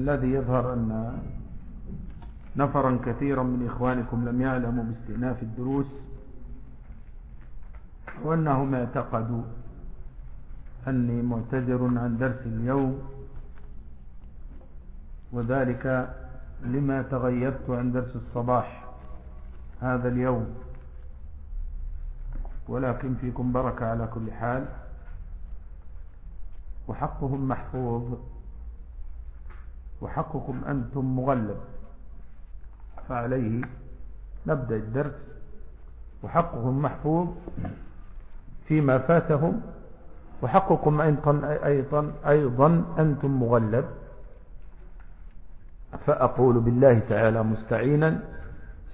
الذي يظهر أن نفرا كثيرا من إخوانكم لم يعلموا باستئناف الدروس وأنهم اعتقدوا أني معتذر عن درس اليوم وذلك لما تغيبت عن درس الصباح هذا اليوم. ولكن فيكم بركة على كل حال. وحقهم محفوظ. وحقكم أنتم مغلب. فعليه نبدأ الدرس وحقهم محفوظ فيما فاتهم وحقكم أيضا, أيضا, أيضا أنتم مغلب. فأقول بالله تعالى مستعينا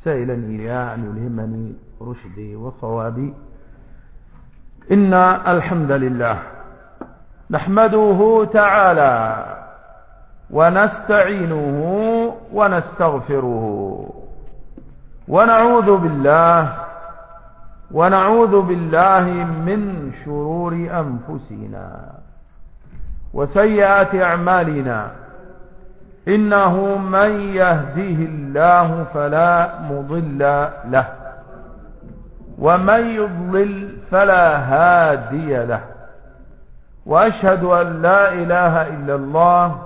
سائلا إياه أن يلهمني رشدي وصوابي. إن الحمد لله نحمده تعالى ونستعينه ونستغفره. ونعوذ بالله ونعوذ بالله من شرور أنفسنا وسيئات أعمالنا. إنه من يهديه الله فلا مضل له ومن يضلل فلا هادي له. وأشهد أن لا إله إلا الله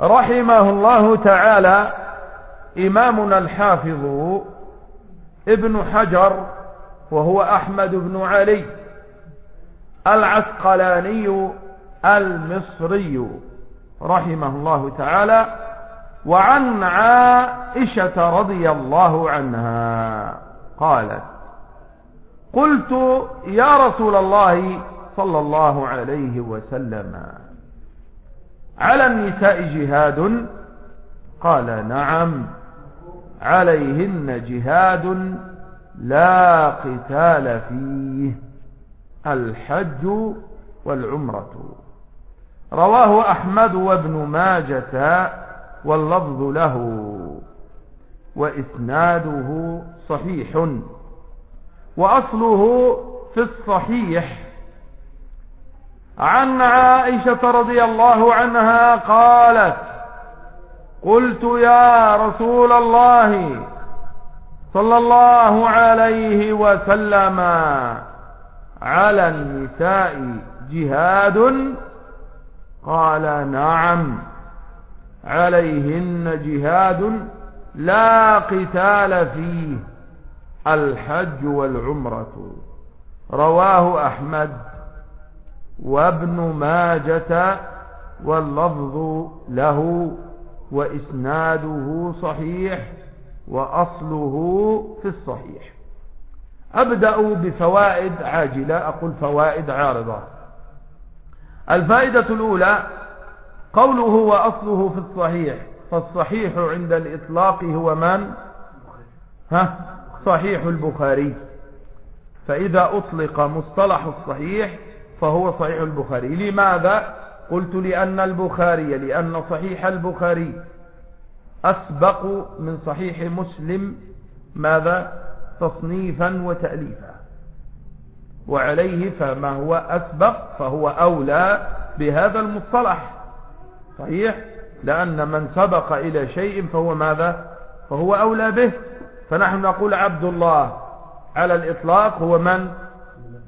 رحمه الله تعالى إمامنا الحافظ ابن حجر وهو أحمد بن علي العسقلاني المصري رحمه الله تعالى وعن عائشة رضي الله عنها قالت قلت يا رسول الله صلى الله عليه وسلم على النساء جهاد؟ قال نعم. عليهن جهاد لا قتال فيه الحج والعمرة. رواه أحمد وابن ماجة واللفظ له وإسناده صحيح. وأصله في الصحيح. عن عائشة رضي الله عنها قالت قلت يا رسول الله صلى الله عليه وسلم على النساء جهاد؟ قال نعم عليهن جهاد لا قتال فيه الحج والعمرة رواه أحمد. وابن ماجة واللفظ له وإسناده صحيح وأصله في الصحيح. أبدأ بفوائد عاجلة أقول فوائد عارضة. الفائدة الأولى قوله وأصله في الصحيح فالصحيح عند الإطلاق هو من؟ ها؟ صحيح البخاري. فإذا أطلق مصطلح الصحيح فهو صحيح البخاري. لماذا؟ قلت لأن البخاري لأن صحيح البخاري أسبق من صحيح مسلم ماذا؟ تصنيفا وتأليفا. وعليه فما هو أسبق فهو أولى بهذا المصطلح. صحيح؟ لأن من سبق إلى شيء فهو ماذا؟ فهو أولى به. فنحن نقول عبد الله على الإطلاق هو من؟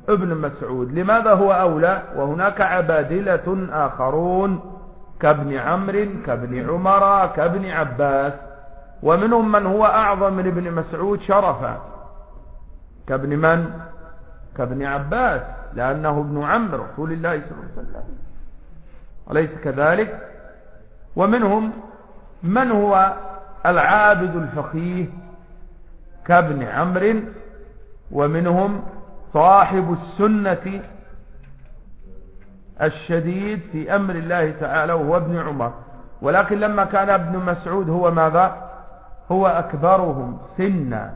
ابن مسعود. لماذا هو أولى؟ وهناك عبادلة آخرون كابن عمرو كابن عمر كابن عباس. ومنهم من هو أعظم من ابن مسعود؟ شرفا كابن من؟ كابن عباس لأنه ابن عم رسول الله صلى الله عليه وسلم. أليس كذلك؟ ومنهم من هو العابد الفقيه؟ كابن عمرو. ومنهم صاحب السنة الشديد في أمر الله تعالى وهو ابن عمر. ولكن لما كان ابن مسعود هو ماذا؟ هو أكبرهم سنا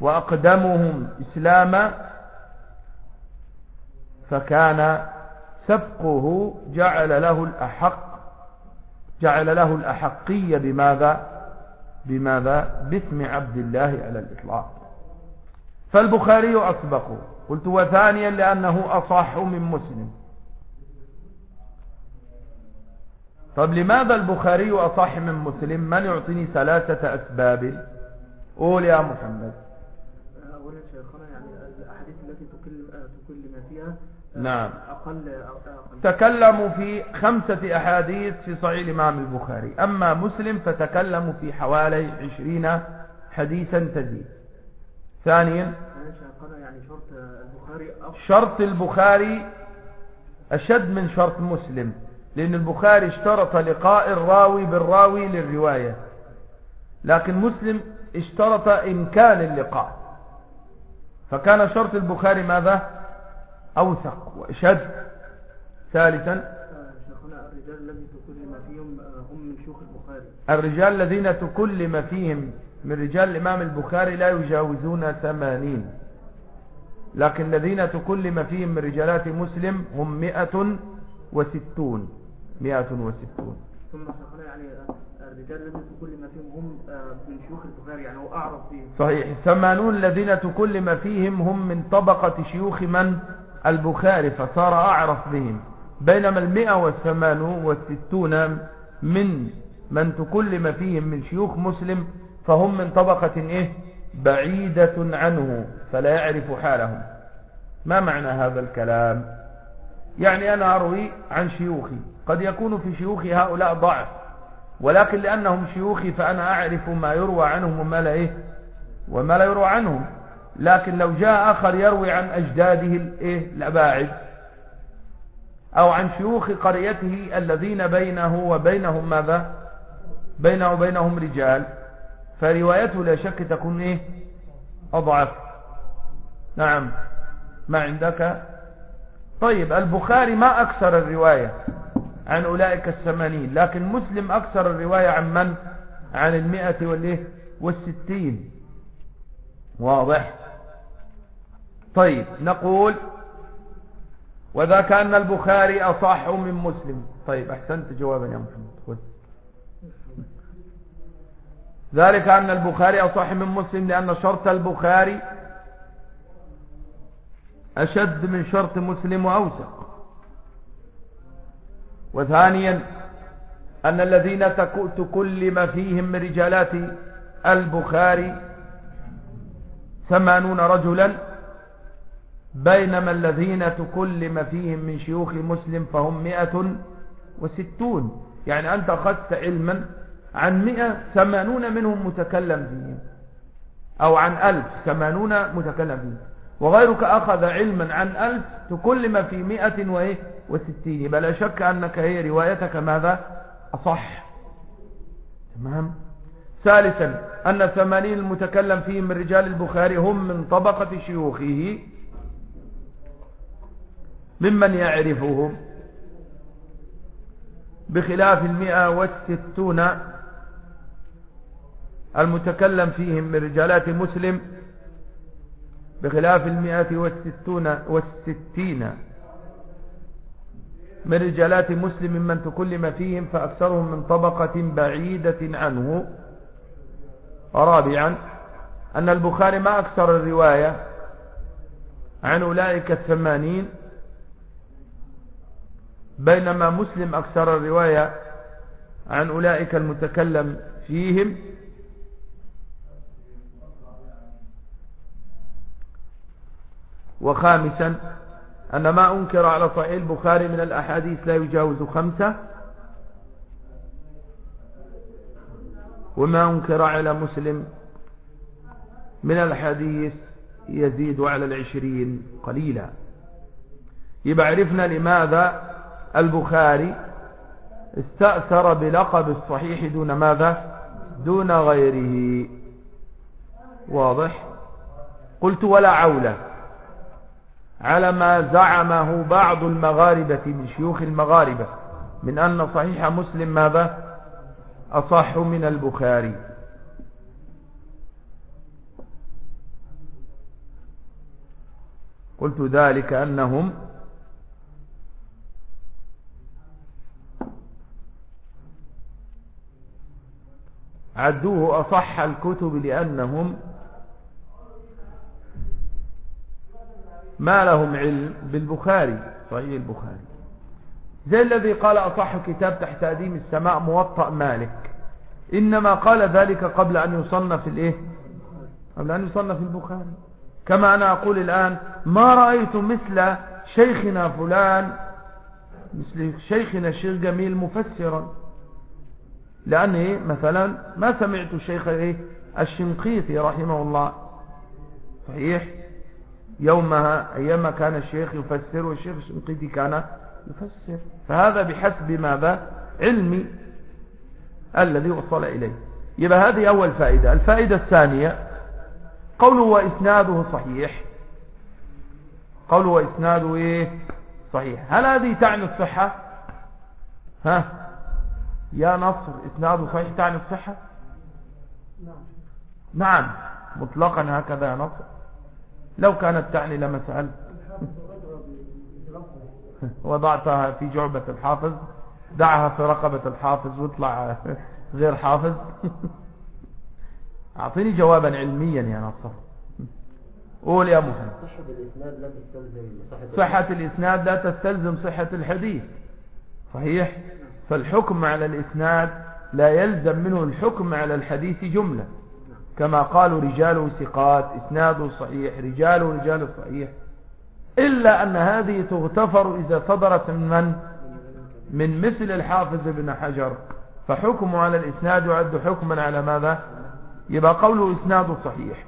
وأقدمهم إسلاما. فكان سبقه جعل له الأحق جعل له الأحقية بماذا؟ بماذا؟ باسم عبد الله على الإطلاق. فالبخاري أسبقه. قلت وثانيا لأنه أصح من مسلم. طب لماذا البخاري أصح من مسلم؟ من يعطيني ثلاثة أسباب؟ قول يا محمد. أولا شيخنا يعني الأحاديث التي تكلم فيها نعم. أقل, أقل. تكلموا في خمسة أحاديث في صحيح الإمام البخاري. أما مسلم فتكلموا في حوالي عشرين حديثا تزيد. ثانيا. يعني شرط البخاري أشد من شرط مسلم لأن البخاري اشترط لقاء الراوي بالراوي للرواية. لكن مسلم اشترط إمكان اللقاء. فكان شرط البخاري ماذا؟ أوثق وأشد. ثالثا. الرجال الذين تكلم فيهم هم من رجال الإمام البخاري لا يجاوزون ثمانين. لكن الذين تكلم فيهم من رجالات مسلم هم مئة وستون. مئة وستون. ثم يعني الرجال الذين تكلم فيهم هم من شيوخ البخاري يعني هو أعرف فيهم. صحيح. ثمانون الذين تكلم فيهم هم من طبقة شيوخ من؟ البخاري. فصار أعرف بهم. بينما المئة والثمانون والستون من من تكلم فيهم من شيوخ مسلم فهم من طبقة إيه؟ بعيدة عنه فلا يعرف حالهم. ما معنى هذا الكلام؟ يعني أنا أروي عن شيوخي. قد يكون في شيوخ هؤلاء ضعف ولكن لأنهم شيوخي فأنا أعرف ما يروى عنهم وما لا, إيه؟ وما لا يروى عنهم. لكن لو جاء آخر يروي عن أجداده الإيه الأباعد أو عن شيوخ قريته الذين بينه وبينهم ماذا؟ بينه وبينهم رجال. فروايته لا شك تكون إيه؟ أضعف. نعم. ما عندك؟ طيب البخاري ما أكثر الرواية عن أولئك الثمانين لكن مسلم أكثر الرواية عن من؟ عن المئة والإيه؟ والستين. واضح. طيب نقول وذاك أن البخاري أصح من مسلم. طيب أحسنت جوابا يا محمد. ذلك أن البخاري أصح من مسلم لأن شرط البخاري أشد من شرط مسلم وأوسق وثانيا أن الذين تكلم فيهم من رجالات البخاري ثمانون رجلا بينما الذين تكلم فيهم من شيوخ مسلم فهم مئة وستون. يعني أنت أخذت علما عن مئة ثمانون منهم متكلم فيهم أو عن ألف ثمانون متكلم فيهم وغيرك أخذ علما عن ألف تكلم في مئة وإيه؟ وستين. بل شك أنك هي روايتك ماذا؟ أصح. تمام؟ ثالثا أن ثمانين المتكلم فيهم من رجال البخاري هم من طبقة شيوخه. ممن يعرفهم؟ بخلاف المئة والستون المتكلم فيهم من رجالات مسلم بخلاف المئة والستون والستين من رجالات مسلم من تكلم فيهم فأكثرهم من طبقة بعيدة عنه. رابعا أن البخاري ما أكثر الرواية عن أولئك الثمانين بينما مسلم أكثر الرواية عن أولئك المتكلم فيهم. وخامسا أن ما أنكر على صحيح البخاري من الأحاديث لا يجاوز خمسة. وما أنكر على مسلم من الحديث يزيد على العشرين قليلا. يبقى عرفنا لماذا البخاري استأثر بلقب الصحيح دون ماذا؟ دون غيره. واضح؟ قلت ولا عولة. على ما زعمه بعض المغاربة من شيوخ المغاربة من أن صحيح مسلم ماذا؟ أصح من البخاري. قلت ذلك أنهم عدوه أصح الكتب لأنهم ما لهم علم بالبخاري صحيح البخاري. زي الذي قال أصح كتاب تحت أديم السماء موطأ مالك. إنما قال ذلك قبل أن يصنف الإيه؟ قبل أن يصنف البخاري. كما أنا أقول الآن ما رأيت مثل شيخنا فلان مثل شيخنا الشيخ جميل مفسرا. لأن إيه؟ مثلا ما سمعت الشيخ إيه؟ الشنقيطي رحمه الله. صحيح؟ يومها أيام كان الشيخ يفسر والشيخ الشنقيطي كان يفسر. فهذا بحسب ماذا؟ علمي الذي وصل إليه. يبقى هذه أول فائدة. الفائدة الثانية قوله وإسناده صحيح. قوله وإسناده إيه؟ صحيح. هل هذه تعني الصحة؟ ها؟ يا نصر إسناده صحيح تعني الصحة؟ نعم. نعم. مطلقا هكذا يا نصر. لو كانت تعني لما سألت. وضعتها في جعبة الحافظ دعها في رقبة الحافظ واطلع غير حافظ. أعطيني جوابا علميا يا نصر قول يا محمد صحة الإسناد لا تستلزم صحة الإسناد لا تستلزم صحة الحديث. صحيح؟ فالحكم على الإسناد لا يلزم منه الحكم على الحديث جملة. كما قالوا رجاله ثقات إسناده صحيح رجاله رجال صحيح. إلا أن هذه تغتفر إذا صدرت من من؟ من مثل الحافظ ابن حجر. فحكم على الإسناد يعد حكما على ماذا؟ يبقى قوله إسناده صحيح.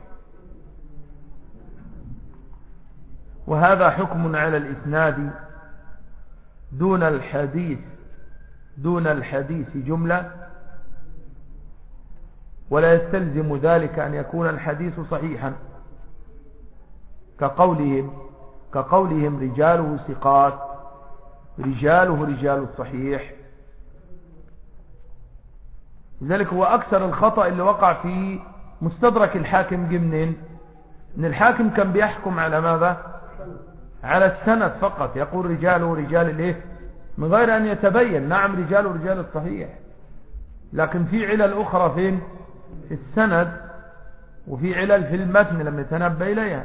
وهذا حكم على الإسناد دون الحديث دون الحديث جملة ولا يستلزم ذلك أن يكون الحديث صحيحا. كقولهم كقولهم رجاله ثقات رجاله رجال الصحيح. لذلك هو أكثر الخطأ اللي وقع في مستدرك الحاكم جمنين. إن الحاكم كان بيحكم على ماذا؟ على السند فقط. يقول رجاله رجال الإيه؟ من غير أن يتبين. نعم رجال رجال الصحيح. لكن في علل أخرى فين؟ في السند وفي علل في المتن لم يتنبى إليها.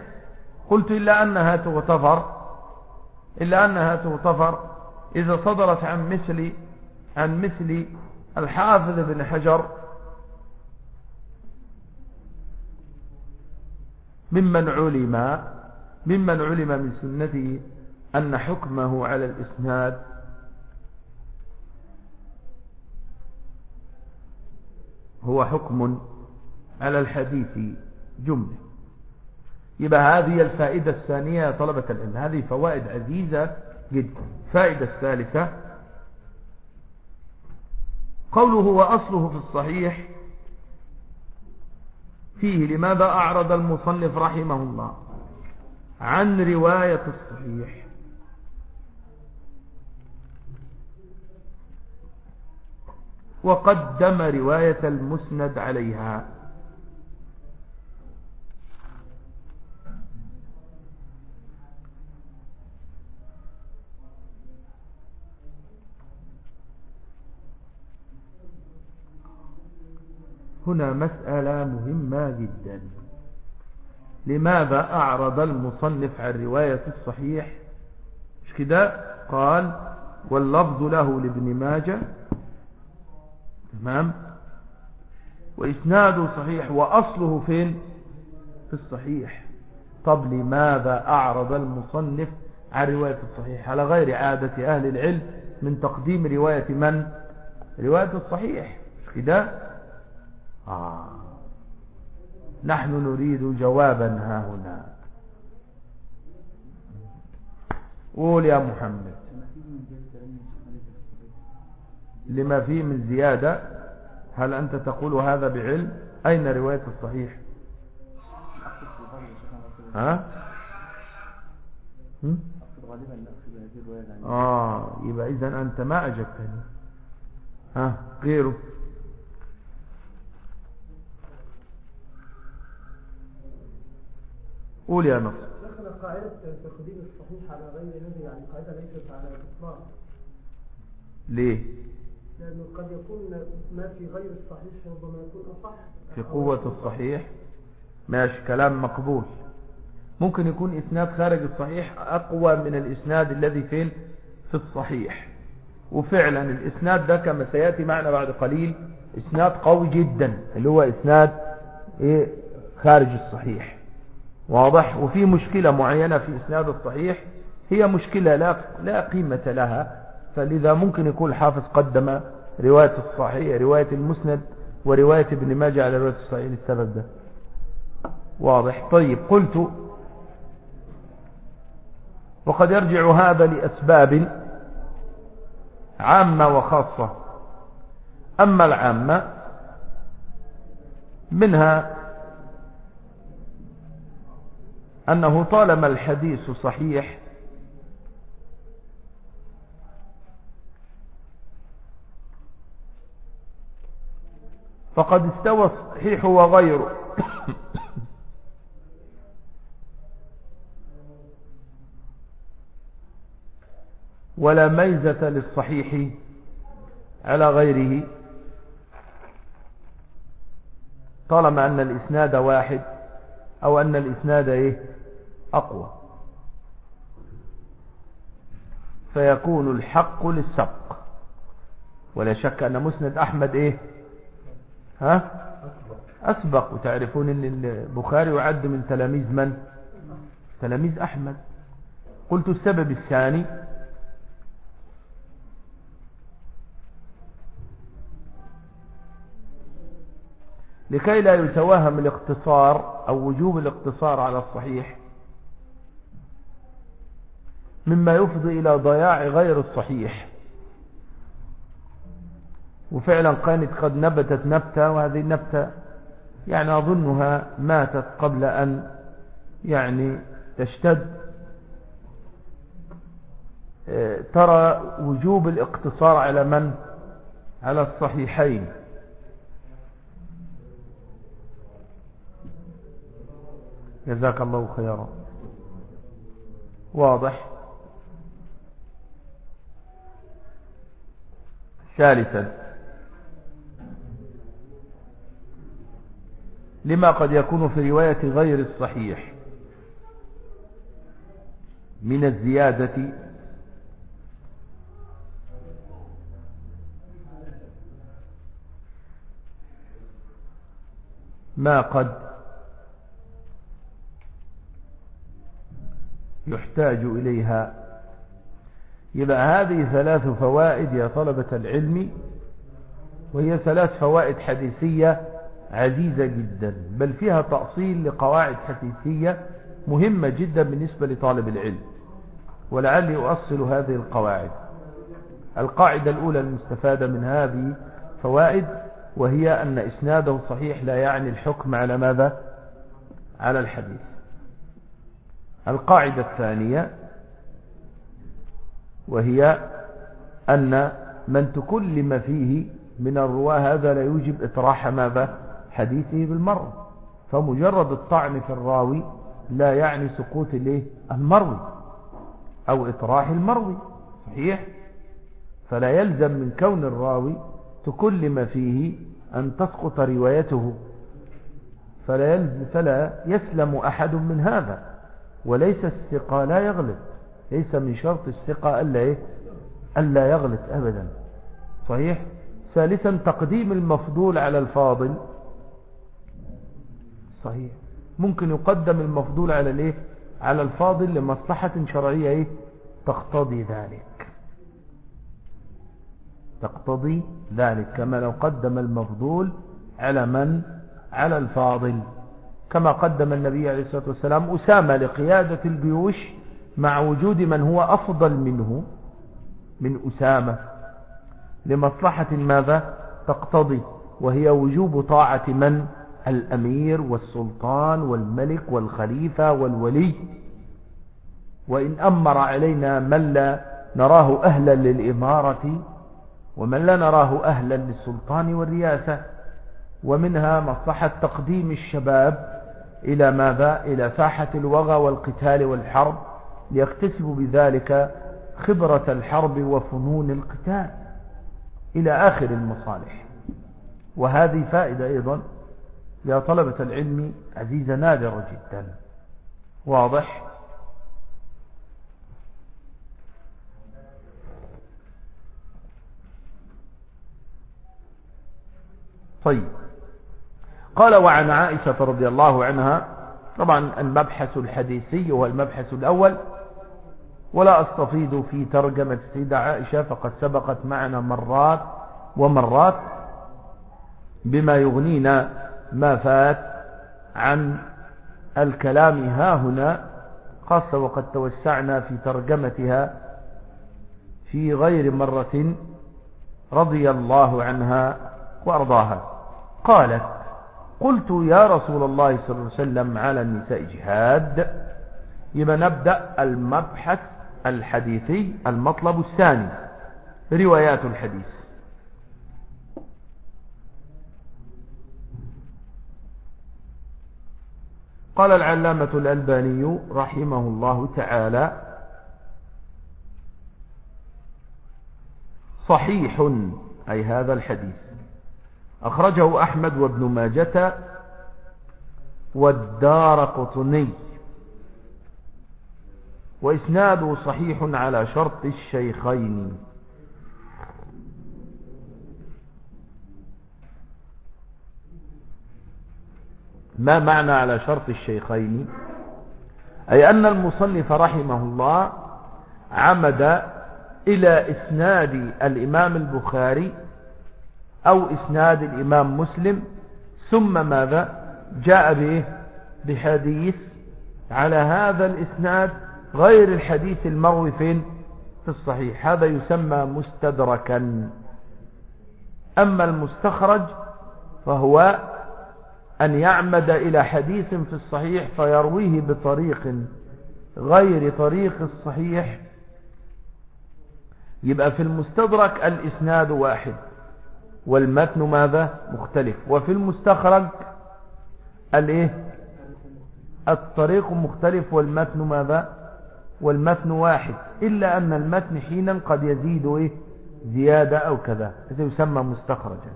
قلت إلا أنها تغتفر إلا أنها تغتفر إذا صدرت عن مثل عن مثل الحافظ بن حجر ممن علم ممن علم من سنته أن حكمه على الإسناد هو حكم على الحديث جملة. يبقى هذه الفائدة الثانية طلبة العلم هذه فوائد عزيزة جدا. فائدة الثالثة قوله وأصله في الصحيح فيه لماذا أعرض المصنف رحمه الله عن رواية الصحيح. وقدم رواية المسند عليها. هنا مسألة مهمة جدا. لماذا أعرض المصنف عن رواية الصحيح؟ مش كده؟ قال واللفظ له لابن ماجه تمام؟ وإسناده صحيح وأصله فين؟ في الصحيح. طب لماذا أعرض المصنف عن رواية الصحيح؟ على غير عادة أهل العلم من تقديم رواية من؟ رواية الصحيح. مش كده آه. نحن نريد جوابا ها هنا. قول يا محمد. لما فيه من زيادة هل أنت تقول هذا بعلم؟ أين رواية الصحيح؟ ها؟ آه يبقى إذا أنت ما أجبتني. ها غيره. قول يا نصر. شيخنا قاعدة تقديم الصحيح على غير نبي يعني قاعدة ليست على الإطلاق. ليه؟ لأنه قد يكون ما في غير الصحيح ربما يكون أصح. في قوة الصحيح. ماشي كلام مقبول. ممكن يكون إسناد خارج الصحيح أقوى من الإسناد الذي فين في الصحيح. وفعلا الإسناد ده كما سيأتي معنا بعد قليل إسناد قوي جدا اللي هو إسناد إيه؟ خارج الصحيح. واضح؟ وفي مشكلة معينة في إسناد الصحيح هي مشكلة لا, لا قيمة لها. فلذا ممكن يكون الحافظ قدم رواية الصحيح رواية المسند ورواية ابن ماجه على رواية الصحيح للسبب ده. واضح؟ طيب قلت وقد يرجع هذا لأسباب عامة وخاصة. أما العامة منها أنه طالما الحديث صحيح فقد استوى الصحيح وغيره. ولا ميزة للصحيح على غيره. طالما أن الإسناد واحد أو أن الإسناد إيه؟ أقوى. فيكون الحق للسبق. ولا شك أن مسند أحمد إيه؟ ها؟ أسبق. وتعرفون أن البخاري يعد من تلاميذ من؟ تلاميذ أحمد. قلت السبب الثاني. لكي لا يتوهم الاقتصار أو وجوب الاقتصار على الصحيح مما يفضي إلى ضياع غير الصحيح. وفعلا كانت قد نبتت نبتة وهذه النبتة يعني أظنها ماتت قبل أن يعني تشتد. ترى وجوب الاقتصار على من؟ على الصحيحين. جزاك الله خيرا. واضح. ثالثا. لما قد يكون في رواية غير الصحيح من الزيادة ما قد يحتاج إليها. يبقى هذه ثلاث فوائد يا طلبة العلم وهي ثلاث فوائد حديثية عزيزة جدا بل فيها تأصيل لقواعد حديثية مهمة جدا بالنسبة لطالب العلم. ولعلي أؤصل هذه القواعد. القاعدة الأولى المستفادة من هذه فوائد وهي أن إسناده صحيح لا يعني الحكم على ماذا؟ على الحديث. القاعدة الثانية وهي أن من تكلم فيه من الرواة هذا لا يوجب إطراح ماذا؟ حديثه بالمرة فمجرد الطعن في الراوي لا يعني سقوط المروي أو إطراح المروي. صحيح؟ فلا يلزم من كون الراوي تكلم فيه أن تسقط روايته. فلا, يلزم فلا يسلم أحد من هذا. وليس الثقة لا يغلط. ليس من شرط الثقة ألا, إيه؟ ألا يغلط أبدا. صحيح؟ ثالثا تقديم المفضول على الفاضل. صحيح. ممكن يقدم المفضول على الايه؟ على الفاضل لمصلحة شرعية إيه؟ تقتضي ذلك. تقتضي ذلك. كما لو قدم المفضول على من؟ على الفاضل. كما قدم النبي عليه الصلاة والسلام أسامة لقيادة الجيوش مع وجود من هو أفضل منه من أسامة لمصلحة ماذا؟ تقتضي. وهي وجوب طاعة من؟ الأمير والسلطان والملك والخليفة والولي. وإن أمر علينا من لا نراه أهلا للإمارة ومن لا نراه أهلا للسلطان والرياسة ومنها مصلحة تقديم الشباب إلى ماذا؟ إلى ساحة الوغى والقتال والحرب ليكتسبوا بذلك خبرة الحرب وفنون القتال إلى آخر المصالح. وهذه فائدة أيضا يا طلبة العلم عزيزة نادرة جدا. واضح؟ طيب. قال وعن عائشة رضي الله عنها طبعا المبحث الحديثي هو المبحث الأول ولا أستفيد في ترجمة السيدة عائشة فقد سبقت معنا مرات ومرات بما يغنينا ما فات عن الكلام ها هنا خاصة وقد توسعنا في ترجمتها في غير مرة رضي الله عنها وأرضاها. قالت قلت يا رسول الله صلى الله عليه وسلم على النساء جهاد يبقى نبدأ المبحث الحديثي المطلب الثاني روايات الحديث. قال العلامة الألباني رحمه الله تعالى صحيح أي هذا الحديث. أخرجه أحمد وابن ماجة والدار قطني. وإسناده صحيح على شرط الشيخين. ما معنى على شرط الشيخين؟ أي أن المصنف رحمه الله عمد إلى إسناد الإمام البخاري أو إسناد الإمام مسلم ثم ماذا؟ جاء به بحديث على هذا الإسناد غير الحديث المروي فين في الصحيح. هذا يسمى مستدركا. أما المستخرج فهو أن يعمد إلى حديث في الصحيح فيرويه بطريق غير طريق الصحيح. يبقى في المستدرك الإسناد واحد والمتن ماذا؟ مختلف. وفي المستخرج الإيه؟ الطريق مختلف والمتن ماذا؟ والمتن واحد. إلا أن المتن حينا قد يزيد إيه؟ زيادة أو كذا. هذا يسمى مستخرجا.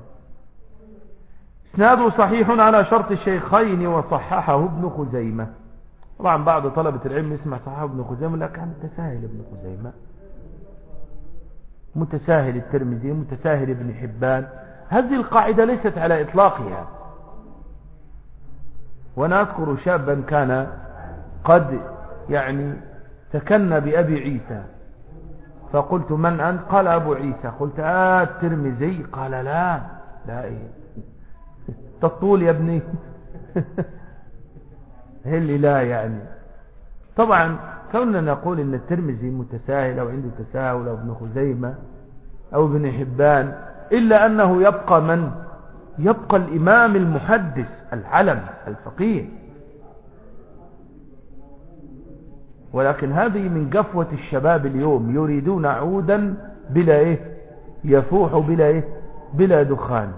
إسناده صحيح على شرط الشيخين وصححه ابن خزيمة. طبعا بعض طلبة العلم يسمع صححه ابن خزيمة لا كان متساهل ابن خزيمة. متساهل الترمذي متساهل ابن حبان. هذه القاعدة ليست على إطلاقها. وأنا اذكر شابا كان قد يعني تكن بأبي عيسى. فقلت من أنت؟ قال أبو عيسى. قلت آه الترمذي. قال لا لا إيه. تطول يا ابني. اللي لا يعني؟ طبعا كوننا نقول إن الترمذي متساهل أو عنده تساهل أو ابن خزيمة أو ابن حبان إلا أنه يبقى من؟ يبقى الإمام المحدث العلم الفقيه. ولكن هذه من قفوة الشباب اليوم يريدون عودا بلا إيه؟ يفوح بلا إيه؟ بلا دخان.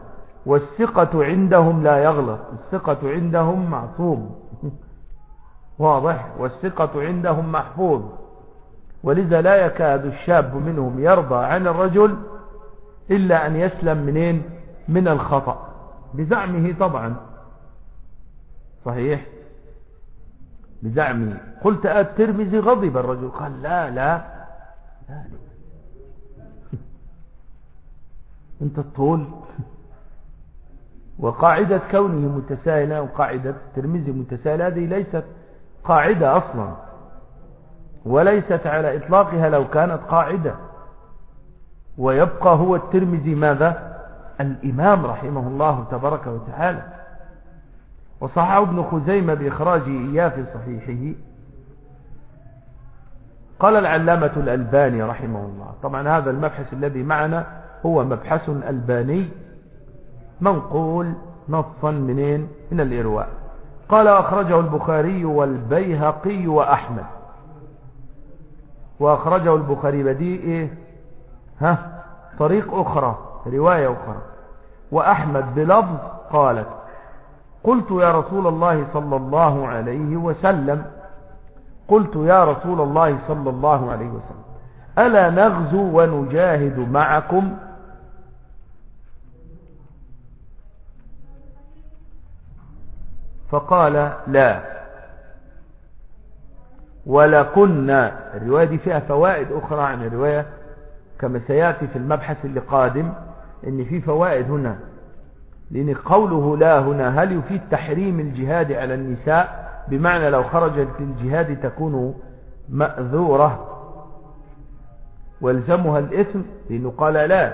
والثقة عندهم لا يغلط. الثقة عندهم معصوم. واضح؟ والثقة عندهم محفوظ. ولذا لا يكاد الشاب منهم يرضى عن الرجل إلا أن يسلم منين؟ من الخطأ. بزعمه طبعا. صحيح؟ بزعمه. قلت الترمذي غضب الرجل. قال لا لا لا. أنت الطول. وقاعدة كونه متسائلة وقاعدة الترمذي متسائلة هذه ليست قاعدة أصلا وليست على إطلاقها لو كانت قاعدة. ويبقى هو الترمذي ماذا؟ الإمام رحمه الله تبارك وتعالى. وصححه ابن خزيمة بإخراجه إياه في صحيحه. قال العلامة الألباني رحمه الله. طبعا هذا المبحث الذي معنا هو مبحث ألباني. منقول نصا منين؟ من الإرواء. قال أخرجه البخاري والبيهقي وأحمد. وأخرجه البخاري بديء إيه؟ ها؟ طريق أخرى رواية أخرى. وأحمد بلفظ قالت قلت يا رسول الله صلى الله عليه وسلم قلت يا رسول الله صلى الله عليه وسلم ألا نغزو ونجاهد معكم؟ فقال لا. ولكنا الرواية دي فيها فوائد أخرى عن الرواية كما سيأتي في المبحث اللي قادم إن في فوائد هنا لأن قوله لا هنا هل يفيد تحريم الجهاد على النساء؟ بمعنى لو خرجت الجهاد تكون مأذورة والزمها الإثم لأنه قال لا.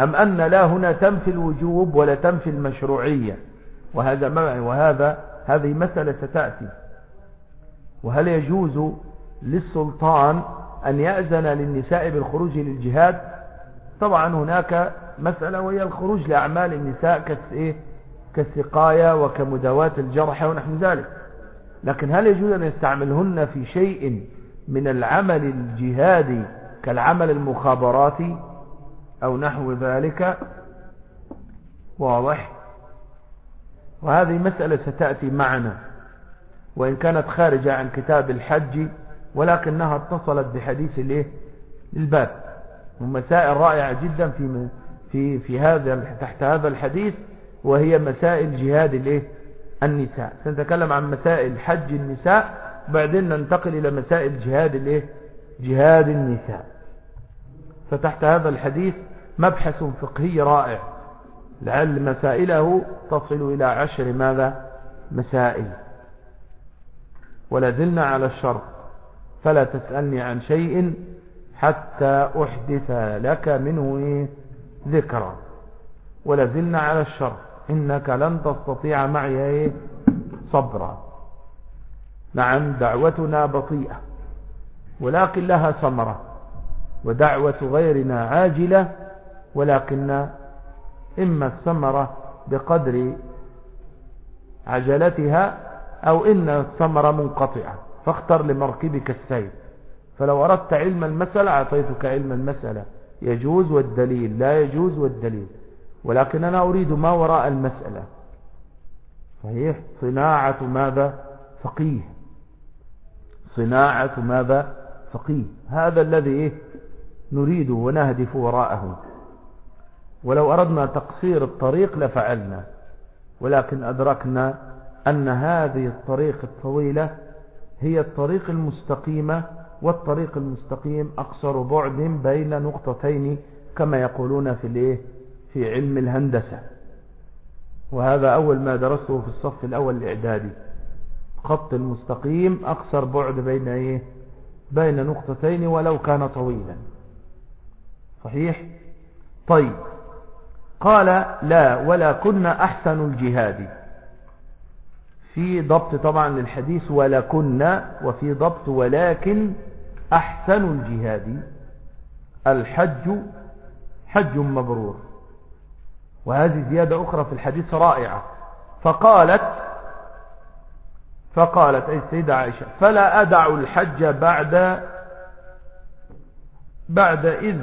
أم أن لا هنا تنفي الوجوب ولا تنفي المشروعية؟ وهذا وهذا هذه مسألة ستأتي. وهل يجوز للسلطان أن يأذن للنساء بالخروج للجهاد؟ طبعا هناك مسألة وهي الخروج لأعمال النساء كالسقاية وكمداواة الجرح ونحو ذلك. لكن هل يجوز أن يستعملهن في شيء من العمل الجهادي كالعمل المخابراتي أو نحو ذلك؟ واضح. وهذه مسألة ستأتي معنا وإن كانت خارجة عن كتاب الحج ولكنها اتصلت بحديث الإيه؟ الباب. ومسائل رائعة جدا في في في هذا تحت هذا الحديث وهي مسائل جهاد الإيه؟ النساء. سنتكلم عن مسائل حج النساء بعدين ننتقل إلى مسائل جهاد الإيه؟ جهاد النساء. فتحت هذا الحديث مبحث فقهي رائع. لعل مسائله تصل إلى عشر ماذا؟ مسائل. ولا زلنا على الشرط. فلا تسألني عن شيء حتى أحدث لك منه ذكرى ولا زلنا على الشرط. إنك لن تستطيع معي صبرا. نعم دعوتنا بطيئة. ولكن لها ثمرة. ودعوة غيرنا عاجلة. ولكن إما الثمرة بقدر عجلتها أو إن الثمرة منقطعة فاختر لمركبك السير فلو أردت علم المسألة أعطيتك علم المسألة. يجوز والدليل لا يجوز والدليل. ولكن أنا أريد ما وراء المسألة. صحيح؟ صناعة ماذا؟ فقيه. صناعة ماذا؟ فقيه. هذا الذي إيه؟ نريد ونهدف وراءه. ولو أردنا تقصير الطريق لفعلنا ولكن أدركنا أن هذه الطريق الطويلة هي الطريق المستقيمة والطريق المستقيم أقصر بعد بين نقطتين كما يقولون في الإيه؟ في علم الهندسة. وهذا أول ما درسته في الصف الأول الإعدادي. خط المستقيم أقصر بعد بين إيه؟ بين نقطتين ولو كان طويلا. صحيح؟ طيب. قال لا ولا كنا أحسن الجهاد. في ضبط طبعا للحديث ولا كنا وفي ضبط ولكن أحسن الجهاد. الحج حج مبرور. وهذه زيادة أخرى في الحديث رائعة. فقالت فقالت أي السيدة عائشة فلا أدع الحج بعد بعد إذ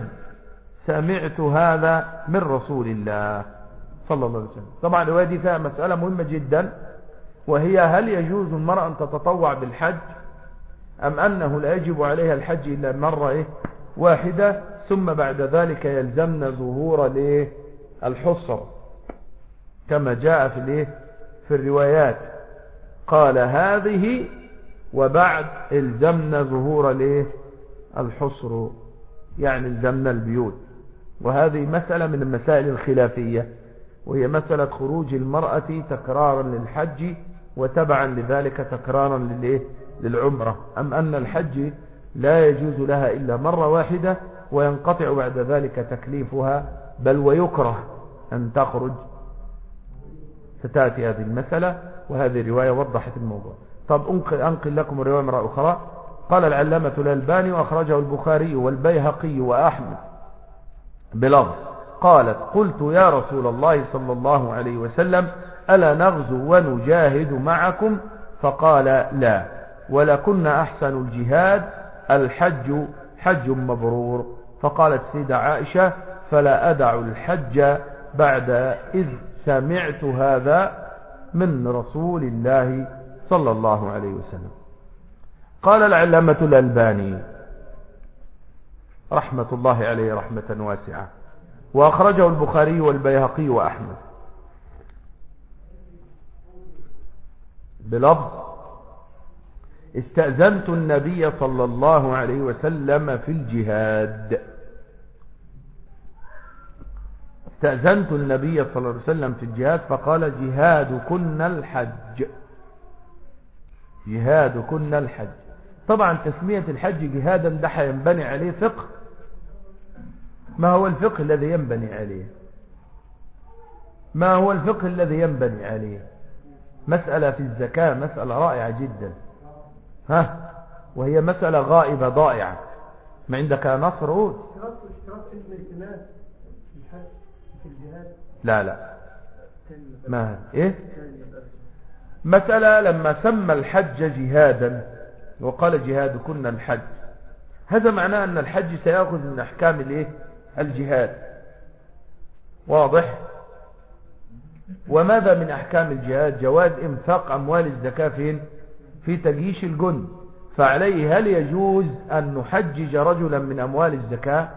سمعت هذا من رسول الله صلى الله عليه وسلم. طبعا الرواية دي فيها مسألة مهمة جدا وهي هل يجوز المرأة أن تتطوع بالحج أم أنه لا يجب عليها الحج إلا مرة إيه واحدة ثم بعد ذلك يلزمنا ظهور ليه الحصر. كما جاء في الإيه في الروايات. قال هذه وبعد الزمنا ظهور الايه الحصر يعني الزمنا البيوت. وهذه مسألة من المسائل الخلافية وهي مسألة خروج المرأة تكرارا للحج وتبعا لذلك تكرارا للعمرة. أم أن الحج لا يجوز لها إلا مرة واحدة وينقطع بعد ذلك تكليفها بل ويكره أن تخرج. ستأتي هذه المسألة وهذه الرواية وضحت الموضوع. طب أنقل, أنقل لكم الرواية مرة أخرى. قال العلامة الألباني وأخرجه البخاري والبيهقي وأحمد. بلفظ. قالت قلت يا رسول الله صلى الله عليه وسلم ألا نغزو ونجاهد معكم؟ فقال لا. ولكن أحسن الجهاد الحج حج مبرور. فقالت سيدة عائشة فلا أدع الحج بعد إذ سمعت هذا من رسول الله صلى الله عليه وسلم. قال العلامة الألباني رحمة الله عليه رحمة واسعة. وأخرجه البخاري والبيهقي وأحمد. بلفظ استأذنت النبي صلى الله عليه وسلم في الجهاد. استأذنت النبي صلى الله عليه وسلم في الجهاد فقال جهادكن الحج. جهادكن الحج. طبعا تسمية الحج جهادا ده ينبني عليه فقه. ما هو الفقه الذي ينبني عليه؟ ما هو الفقه الذي ينبني عليه؟ مسألة في الزكاة مسألة رائعة جدا. ها؟ وهي مسألة غائبة ضائعة. ما عندك نصر؟ اشتراط اشتراط التماس في الجهاد. لا لا. ما إيه؟ مسألة لما سمى الحج جهادا وقال جهاد كنا الحج. هذا معناه أن الحج سيأخذ من أحكام الإيه؟ الجهاد. واضح؟ وماذا من أحكام الجهاد؟ جواز إنفاق أموال الزكاة فين في تجيش الجند فعليه هل يجوز أن نحجج رجلا من أموال الزكاة؟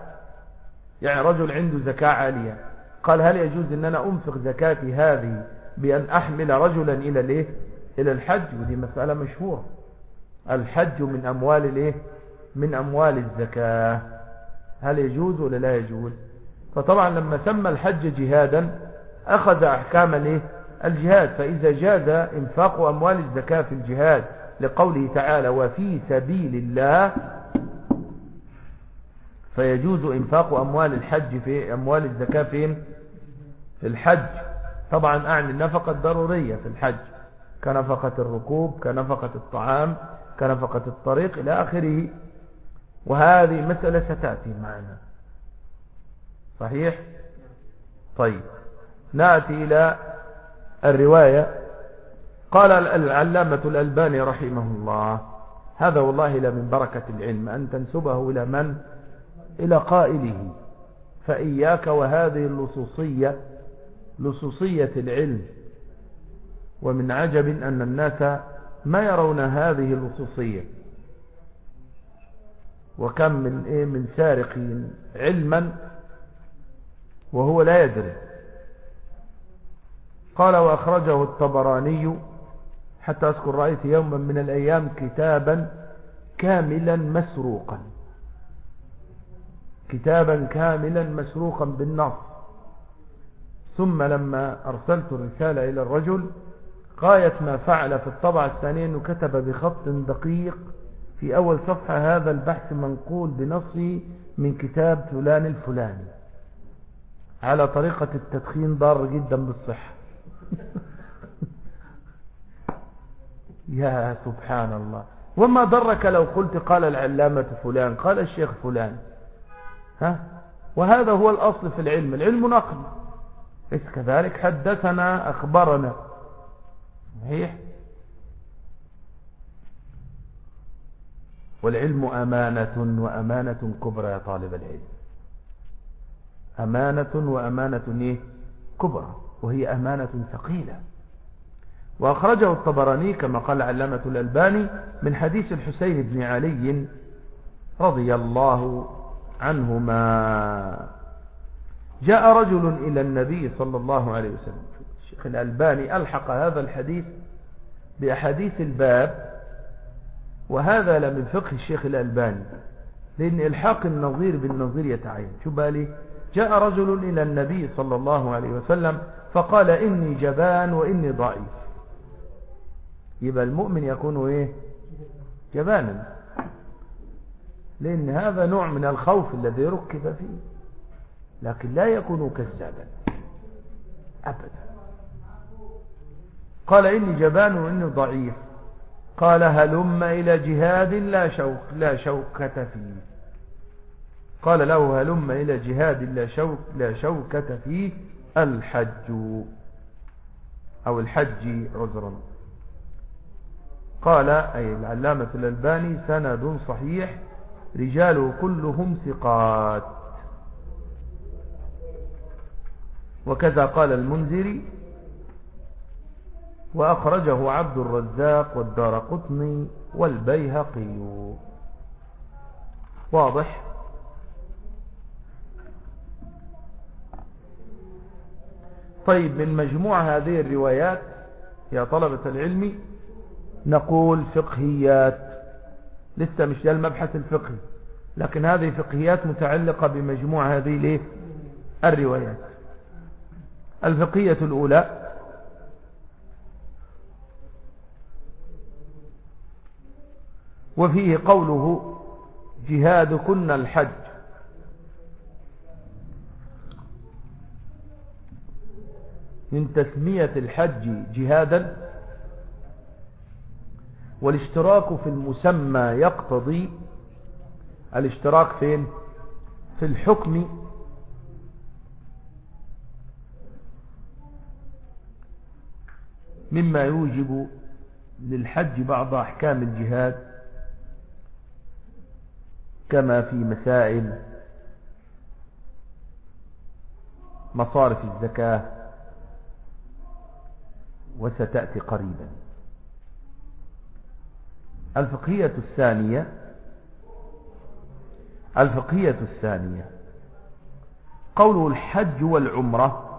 يعني رجل عنده زكاة عالية قال هل يجوز أن أنا أنفق زكاتي هذه بأن أحمل رجلا إلى الإيه إلى الحج؟ ودي مسألة مشهورة. الحج من أموال الإيه من أموال الزكاة. هل يجوز ولا لا يجوز؟ فطبعا لما سمى الحج جهادا أخذ أحكام الإيه الجهاد. فإذا جاز إنفاق أموال الزكاة في الجهاد لقوله تعالى وفي سبيل الله فيجوز إنفاق أموال الحج في أموال الزكاة فين؟ في الحج. طبعا أعني النفقة الضرورية في الحج كنفقة الركوب كنفقة الطعام كنفقة الطريق إلى آخره. وهذه مسألة ستأتي معنا. صحيح؟ طيب. نأتي إلى الرواية. قال العلامة الألباني رحمه الله هذا والله لا من بركة العلم أن تنسبه إلى من؟ إلى قائله. فإياك وهذه اللصوصية لصوصية العلم. ومن عجب أن الناس ما يرون هذه اللصوصية. وكم من إيه من سارق علما وهو لا يدري. قال وأخرجه الطبراني حتى أذكر رأيت يوما من الأيام كتابا كاملا مسروقا. كتابا كاملا مسروقا بالنص. ثم لما أرسلت الرسالة إلى الرجل غاية ما فعل في الطبعة الثانية أنه كتب بخط دقيق في أول صفحة هذا البحث منقول بنصي من كتاب فلان الفلاني. على طريقة التدخين ضار جدا بالصحة. يا سبحان الله وما ضرك لو قلت قال العلامة فلان قال الشيخ فلان. ها؟ وهذا هو الأصل في العلم. العلم نقل ليس كذلك حدثنا أخبرنا. صحيح؟ والعلم أمانة وأمانة كبرى يا طالب العلم. أمانة وأمانة إيه؟ كبرى وهي أمانة ثقيلة. وأخرجه الطبراني كما قال علامة الألباني من حديث الحسين بن علي رضي الله عنهما. جاء رجل إلى النبي صلى الله عليه وسلم. الشيخ الألباني ألحق هذا الحديث بأحاديث الباب وهذا لمن فقه الشيخ الألباني لأن إلحاق النظير بالنظير يتعين. شو بالي؟ جاء رجل إلى النبي صلى الله عليه وسلم فقال إني جبان وإني ضعيف. يبقى المؤمن يكون إيه؟ جبانا. لأن هذا نوع من الخوف الذي ركب فيه لكن لا يكون كذابا. أبدا. قال إني جبان وإني ضعيف. قال هلم إلى جهاد لا شوك لا شوكة فيه. قال له هلم إلى جهاد لا, شوك لا شوكة فيه الحج. أو الحج عذرا. قال أي العلامة الألباني سند صحيح رجاله كلهم ثقات. وكذا قال المنذري وأخرجه عبد الرزاق والدار قطني والبيهقي. واضح؟ طيب من مجموع هذه الروايات يا طلبة العلم نقول فقهيات. لسه مش ده المبحث الفقهي لكن هذه فقهيات متعلقة بمجموع هذه الروايات. الفقهية الأولى وفيه قوله جهادكن الحج. من تسمية الحج جهادا والاشتراك في المسمى يقتضي الاشتراك فين؟ في الحكم مما يوجب للحج بعض أحكام الجهاد. كما في مسائل مصارف الزكاة وستأتي قريبا. الفقهية الثانية الفقهية الثانية قوله الحج والعمرة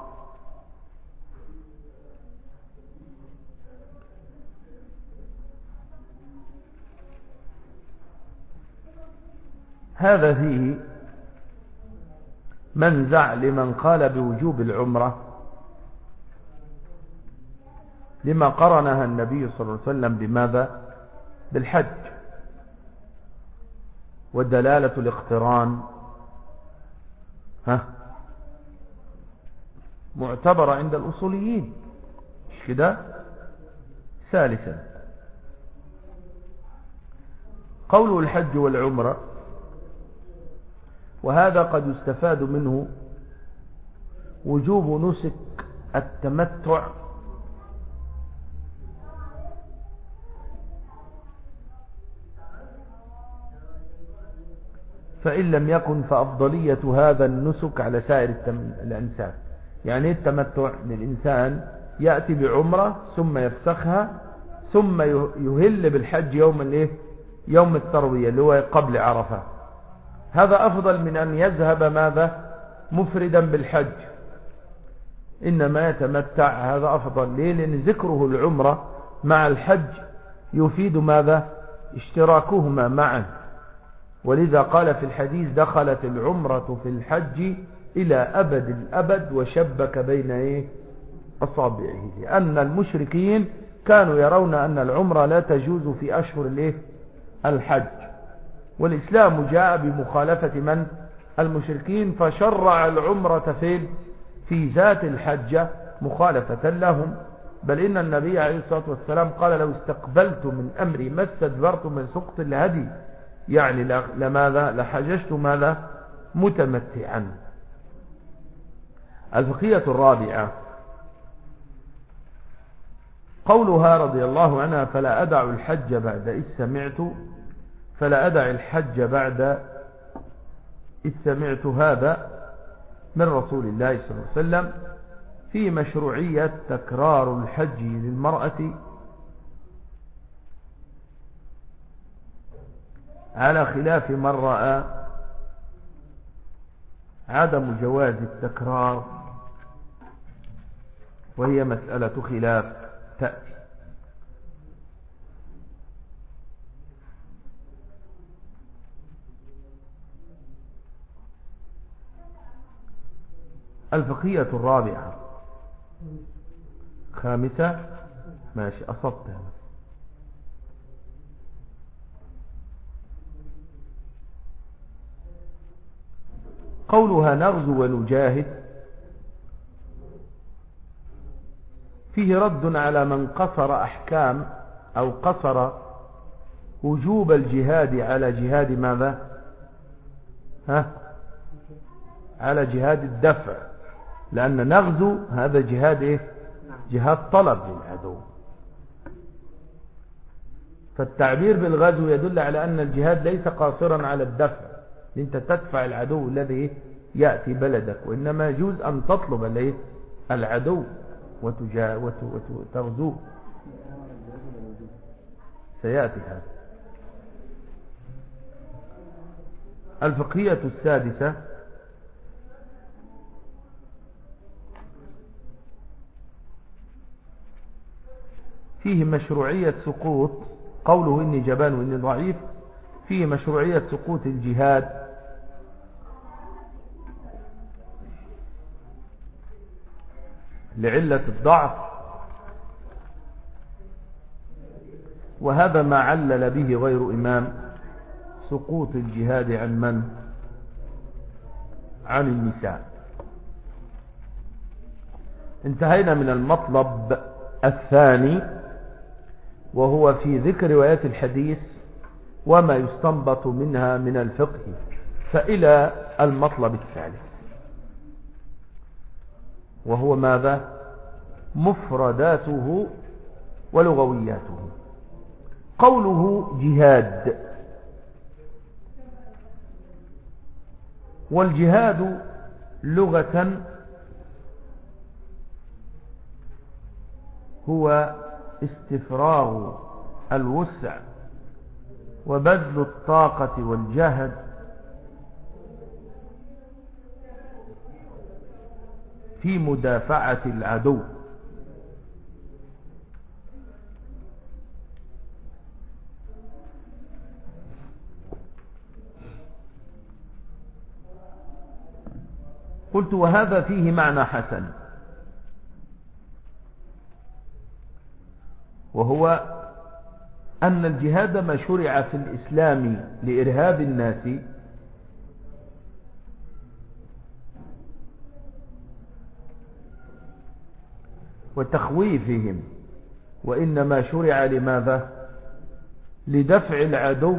هذا فيه منزع لمن قال بوجوب العمرة لما قرنها النبي صلى الله عليه وسلم بماذا؟ بالحج ودلالة الاقتران. ها؟ معتبرة عند الأصوليين. كده ثالثا. قوله الحج والعمرة وهذا قد يستفاد منه وجوب نسك التمتع. فإن لم يكن فأفضلية هذا النسك على سائر الأنساب يعني التمتع للإنسان يأتي بعمرة ثم يفسخها ثم يهل بالحج يوم الإيه؟ يوم التروية اللي هو قبل عرفة. هذا أفضل من أن يذهب ماذا؟ مفردا بالحج. إنما يتمتع هذا أفضل. ليه؟ لأن ذكره العمرة مع الحج يفيد ماذا؟ اشتراكهما معا. ولذا قال في الحديث دخلت العمرة في الحج إلى أبد الأبد وشبك بين إيه؟ أصابعه. لأن المشركين كانوا يرون أن العمرة لا تجوز في أشهر الإيه؟ الحج. والإسلام جاء بمخالفة من؟ المشركين فشرع العمرة فين؟ في ذات الحجة مخالفة لهم. بل إن النبي عليه الصلاة والسلام قال لو استقبلت من أمري ما استدبرت من سقط الهدي يعني لماذا؟ لحججت ماذا؟ متمتعا. الفقية الرابعة. قولها رضي الله عنها فلا أدع الحج بعد إذ سمعت فلا أدع الحج بعد إذ سمعت هذا من رسول الله صلى الله عليه وسلم في مشروعية تكرار الحج للمرأة على خلاف من رأى عدم جواز التكرار وهي مسألة خلاف تأتي. الفقية الرابعة. خامسة ماشي أصبتها. قولها نغزو ونجاهد. فيه رد على من قصر أحكام أو قصر وجوب الجهاد على جهاد ماذا؟ ها؟ على جهاد الدفع. لأن نغزو هذا جهاد إيه؟ جهاد طلب للعدو. فالتعبير بالغزو يدل على أن الجهاد ليس قاصرا على الدفع. أنت تدفع العدو الذي يأتي بلدك وإنما يجوز أن تطلب العدو وتغزوه سيأتي هذا. الفقهية السادسة فيه مشروعية سقوط قوله إني جبان وإني ضعيف فيه مشروعية سقوط الجهاد. لعلة الضعف. وهذا ما علل به غير إمام. سقوط الجهاد عن من؟ عن النساء. انتهينا من المطلب الثاني. وهو في ذكر روايات الحديث وما يستنبط منها من الفقه فإلى المطلب الثالث. وهو ماذا؟ مفرداته ولغوياته. قوله جهاد. والجهاد لغة هو استفراغ الوسع وبذل الطاقة والجهد. في مدافعة العدو. قلت وهذا فيه معنى حسن. وهو أن الجهاد ما شرع في الإسلام لإرهاب الناس وتخويفهم وإنما شرع لماذا؟ لدفع العدو.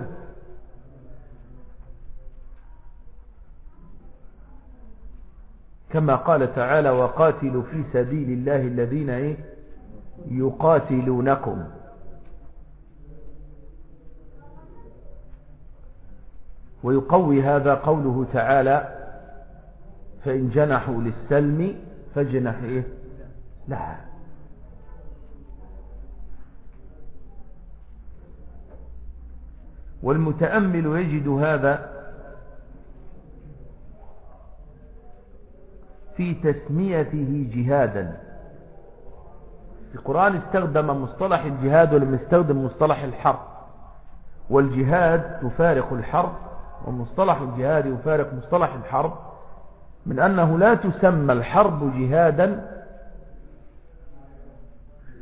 كما قال تعالى وقاتلوا في سبيل الله الذين إيه؟ يقاتلونكم. ويقوي هذا قوله تعالى فإن جنحوا للسلم فاجنح إيه؟ لا والمتأمل يجد هذا في تسميته جهادا. القرآن استخدم مصطلح الجهاد ولم يستخدم مصطلح الحرب. والجهاد تفارق الحرب ومصطلح الجهاد يفارق مصطلح الحرب. من أنه لا تسمى الحرب جهادا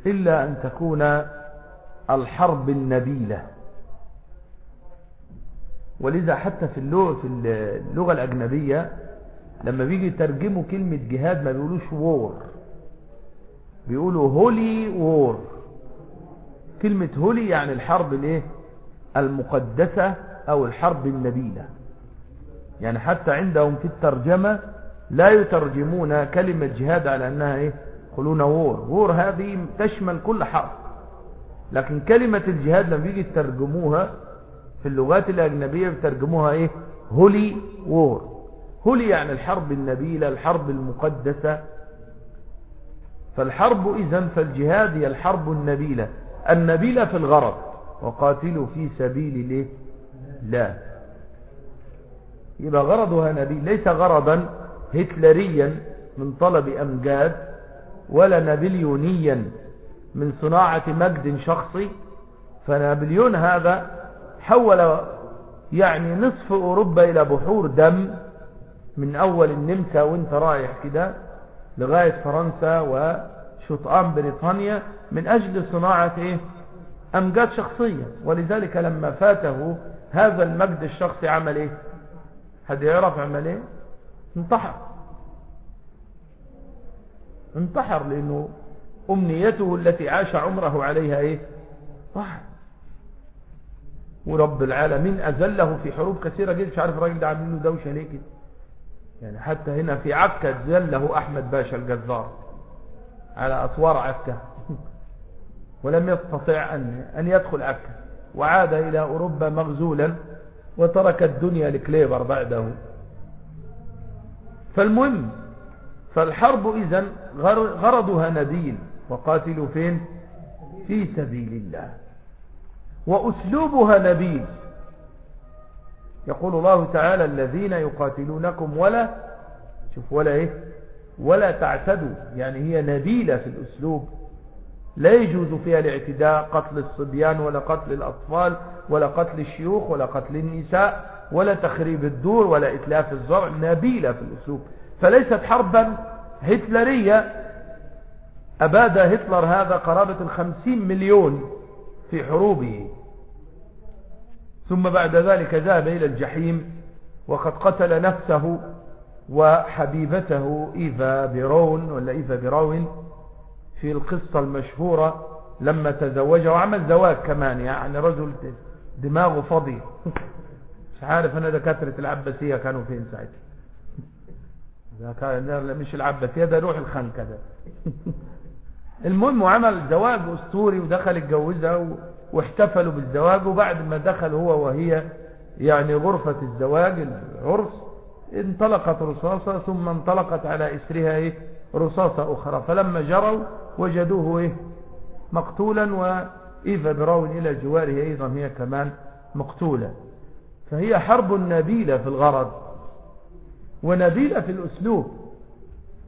إلا أن تكون الحرب النبيلة. ولذا حتى في اللغة, في اللغة الأجنبية لما بيجي يترجموا كلمة جهاد ما بيقولوش war بيقولوا holy war كلمة holy يعني الحرب الايه؟ المقدسة أو الحرب النبيلة. يعني حتى عندهم في الترجمة لا يترجمون كلمة جهاد على أنها إيه؟ يقولون war war هذه تشمل كل حرب. لكن كلمة الجهاد لما يجي يترجموها في اللغات الأجنبية بترجموها إيه؟ هولي وور هولي يعني الحرب النبيلة الحرب المقدسة. فالحرب إذن فالجهاد هي الحرب النبيلة النبيلة في الغرض وقاتلوا في سبيل الله لا. يبقى غرضها نبيل ليس غرضا هتلريا من طلب أمجاد ولا نابليونيا من صناعة مجد شخصي. فنابليون هذا حول يعني نصف أوروبا إلى بحور دم من أول النمسا وانت رايح كده. لغاية فرنسا وشطآن بريطانيا من أجل صناعة إيه؟ أمجاد شخصية. ولذلك لما فاته هذا المجد الشخصي عمل إيه؟ حد يعرف عمل إيه؟ انتحر. انتحر لأنه أمنيته التي عاش عمره عليها إيه؟ ضحى ورب العالمين أزله في حروب كثيرة جدا. مش عارف الراجل ده عاملين له دوشة ليه كده؟ يعني حتى هنا في عكا زله أحمد باشا الجزار على أطوار عكا ولم يستطع أن, أن يدخل عكا وعاد إلى أوروبا مغزولا وترك الدنيا لكليبر بعده. فالمهم فالحرب إذن غرضها نبيل وقاتلوا فين؟ في سبيل الله. وأسلوبها نبيل. يقول الله تعالى الذين يقاتلونكم ولا شوف ولا إيه ولا تعتدوا يعني هي نبيلة في الأسلوب لا يجوز فيها الاعتداء قتل الصبيان ولا قتل الأطفال ولا قتل الشيوخ ولا قتل النساء ولا تخريب الدور ولا إتلاف الزرع نبيلة في الأسلوب. فليست حربا هتلرية. أباد هتلر هذا قرابة الخمسين مليون في حروبه. ثم بعد ذلك ذهب إلى الجحيم وقد قتل نفسه وحبيبته إيفا بيرون ولا إيفا بيرون في القصة المشهورة لما تزوج وعمل زواج كمان يعني رجل دماغه فضي مش عارف أنا دكاترة العباسية كانوا فين ساعتها. كان مش العباسية ده روح الخنكة ده. المهم وعمل زواج أسطوري ودخل اتجوزها واحتفلوا بالزواج وبعد ما دخل هو وهي يعني غرفة الزواج العرس انطلقت رصاصة ثم انطلقت على إسرها إيه؟ رصاصة أخرى. فلما جروا وجدوه إيه؟ مقتولا وإيفا براون إلى جواره أيضا هي كمان مقتولة. فهي حرب نبيلة في الغرض ونبيلة في الأسلوب.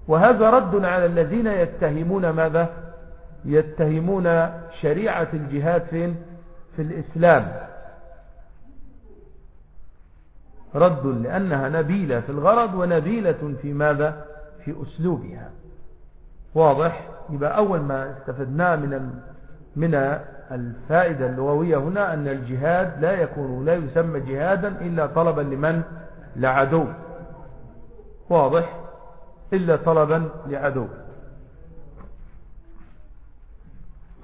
وهذا رد على الذين يتهمون ماذا؟ يتهمون شريعة الجهاد فين في الإسلام. رد لأنها نبيلة في الغرض ونبيلة في ماذا؟ في أسلوبها. واضح؟ يبقى أول ما استفدناه من من الفائدة اللغوية هنا أن الجهاد لا يكون لا يسمى جهادا إلا طلبا لمن؟ لعدو. واضح؟ إلا طلبا لعدو.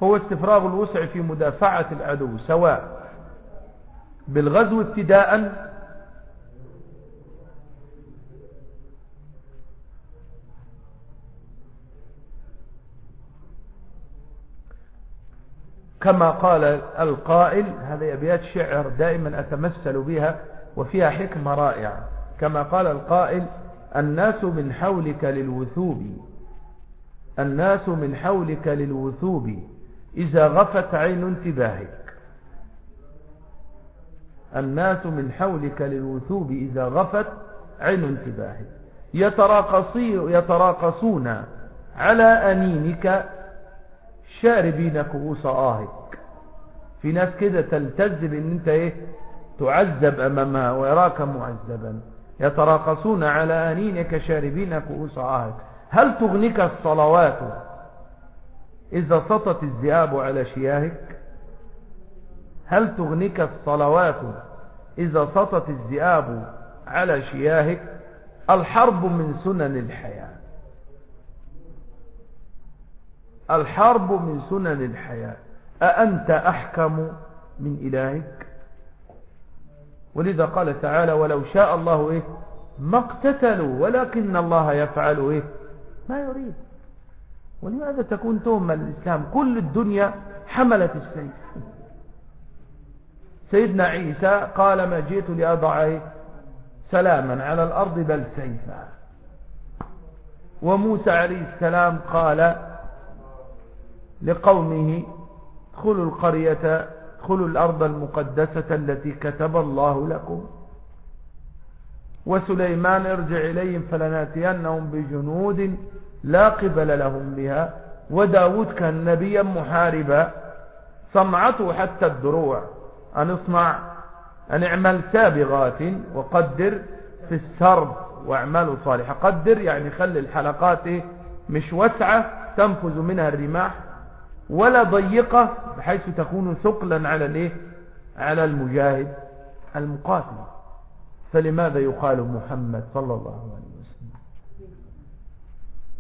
هو استفراغ الوسع في مدافعة العدو سواء بالغزو ابتداء كما قال القائل هذه أبيات شعر دائما أتمثل بها وفيها حكمة رائعة. كما قال القائل الناس من حولك للوثوب الناس من حولك للوثوب. إذا غفت عين انتباهك. الناس من حولك للوثوب إذا غفت عين انتباهك. يتراقصون على أنينك شاربين كؤوس آهك في ناس كده تلتز بان أنت إيه تعذب أمامها ويراك معذبا. يتراقصون على أنينك شاربين كؤوس آهك هل تغنيك الصلوات؟ إذا سطت الذئاب على شياهك هل تغنيك الصلوات إذا سطت الذئاب على شياهك؟ الحرب من سنن الحياة. الحرب من سنن الحياة. أأنت أحكم من إلهك؟ ولذا قال تعالى ولو شاء الله إيه ما اقتتلوا ولكن الله يفعل إيه ما يريد. ولماذا تكون تهمة الإسلام؟ كل الدنيا حملت السيف. سيدنا عيسى قال ما جئت لأضع سلاما على الأرض بل سيفا. وموسى عليه السلام قال لقومه ادخلوا القرية ادخلوا الأرض المقدسة التي كتب الله لكم. وسليمان ارجع إليهم فلنأتينهم بجنود لا قبل لهم بها وداود كان نبيا محاربا. صنعته حتى الدروع. أن اصنع أن اعمل سابغات وقدر في السرد واعملوا صالحة. قدر يعني خلي الحلقات مش وسعة تنفذ منها الرماح ولا ضيقة بحيث تكون ثقلا على الإيه؟ على المجاهد المقاتل. فلماذا يقال محمد صلى الله عليه وسلم؟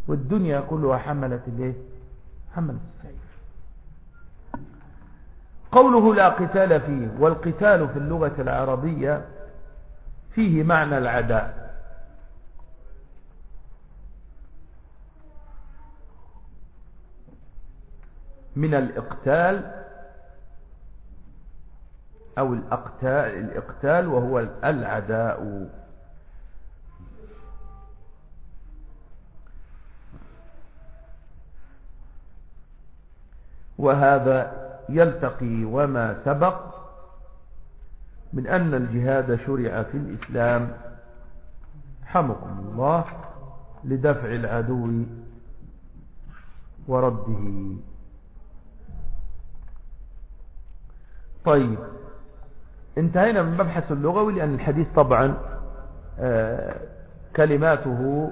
والدنيا كلها حملت الإيه؟ حملت. السيف قوله لا قتال فيه والقتال في اللغة العربية فيه معنى العداء. من الإقتال أو الأقتال, الإقتال وهو العداء. وهذا يلتقي وما سبق من أن الجهاد شرع في الإسلام. حمكم الله لدفع العدو ورده. طيب انتهينا من مبحث اللغوي لأن الحديث طبعا آه، كلماته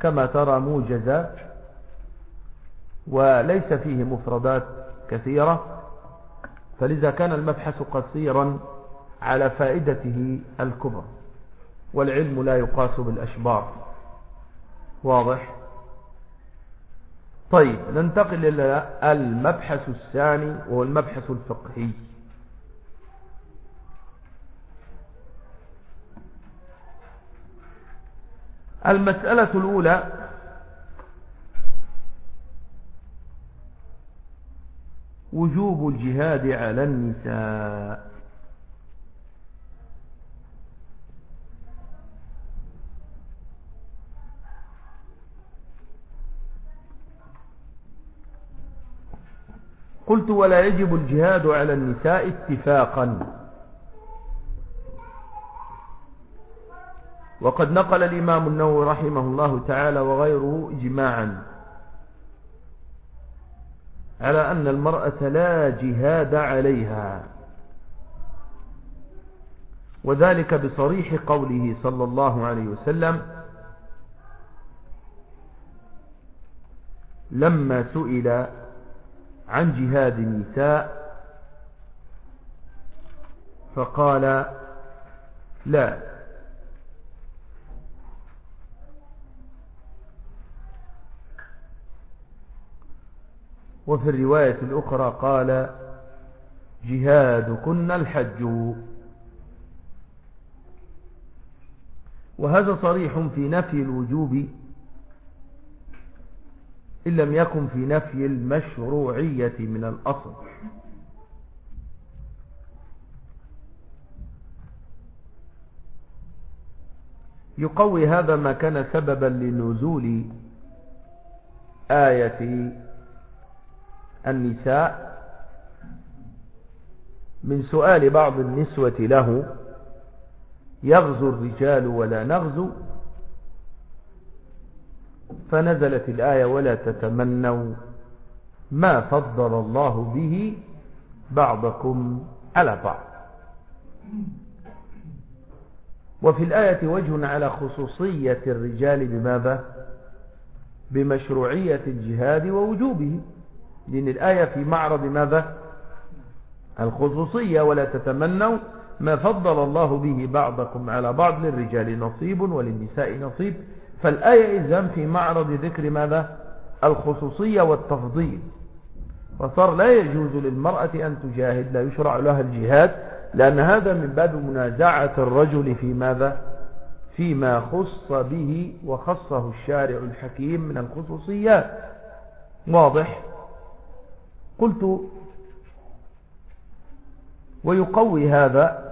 كما ترى موجزة. وليس فيه مفردات كثيرة فلذا كان المبحث قصيرا على فائدته الكبرى والعلم لا يقاس بالأشبار. واضح؟ طيب ننتقل إلى المبحث الثاني وهو المبحث الفقهي. المسألة الأولى وجوب الجهاد على النساء. قلت ولا يجب الجهاد على النساء اتفاقا. وقد نقل الإمام النووي رحمه الله تعالى وغيره إجماعا. على أن المرأة لا جهاد عليها. وذلك بصريح قوله صلى الله عليه وسلم لما سئل عن جهاد النساء فقال لا وفي الرواية الأخرى قال جهادكن الحج. وهذا صريح في نفي الوجوب إن لم يكن في نفي المشروعية من الأصل. يقوي هذا ما كان سببا لنزول آية النساء من سؤال بعض النسوة له يغزو الرجال ولا نغزو؟ فنزلت الآية ولا تتمنوا ما فضل الله به بعضكم على بعض. وفي الآية وجه على خصوصية الرجال بماذا؟ بمشروعية الجهاد ووجوبه لأن الآية في معرض ماذا؟ الخصوصية ولا تتمنوا ما فضل الله به بعضكم على بعض للرجال نصيب وللنساء نصيب. فالآية إذن في معرض ذكر ماذا؟ الخصوصية والتفضيل. فصار لا يجوز للمرأة أن تجاهد لا يشرع لها الجهاد لأن هذا من باب منازعة الرجل في ماذا؟ فيما خص به وخصه الشارع الحكيم من الخصوصيات. واضح؟ قلت ويقوي هذا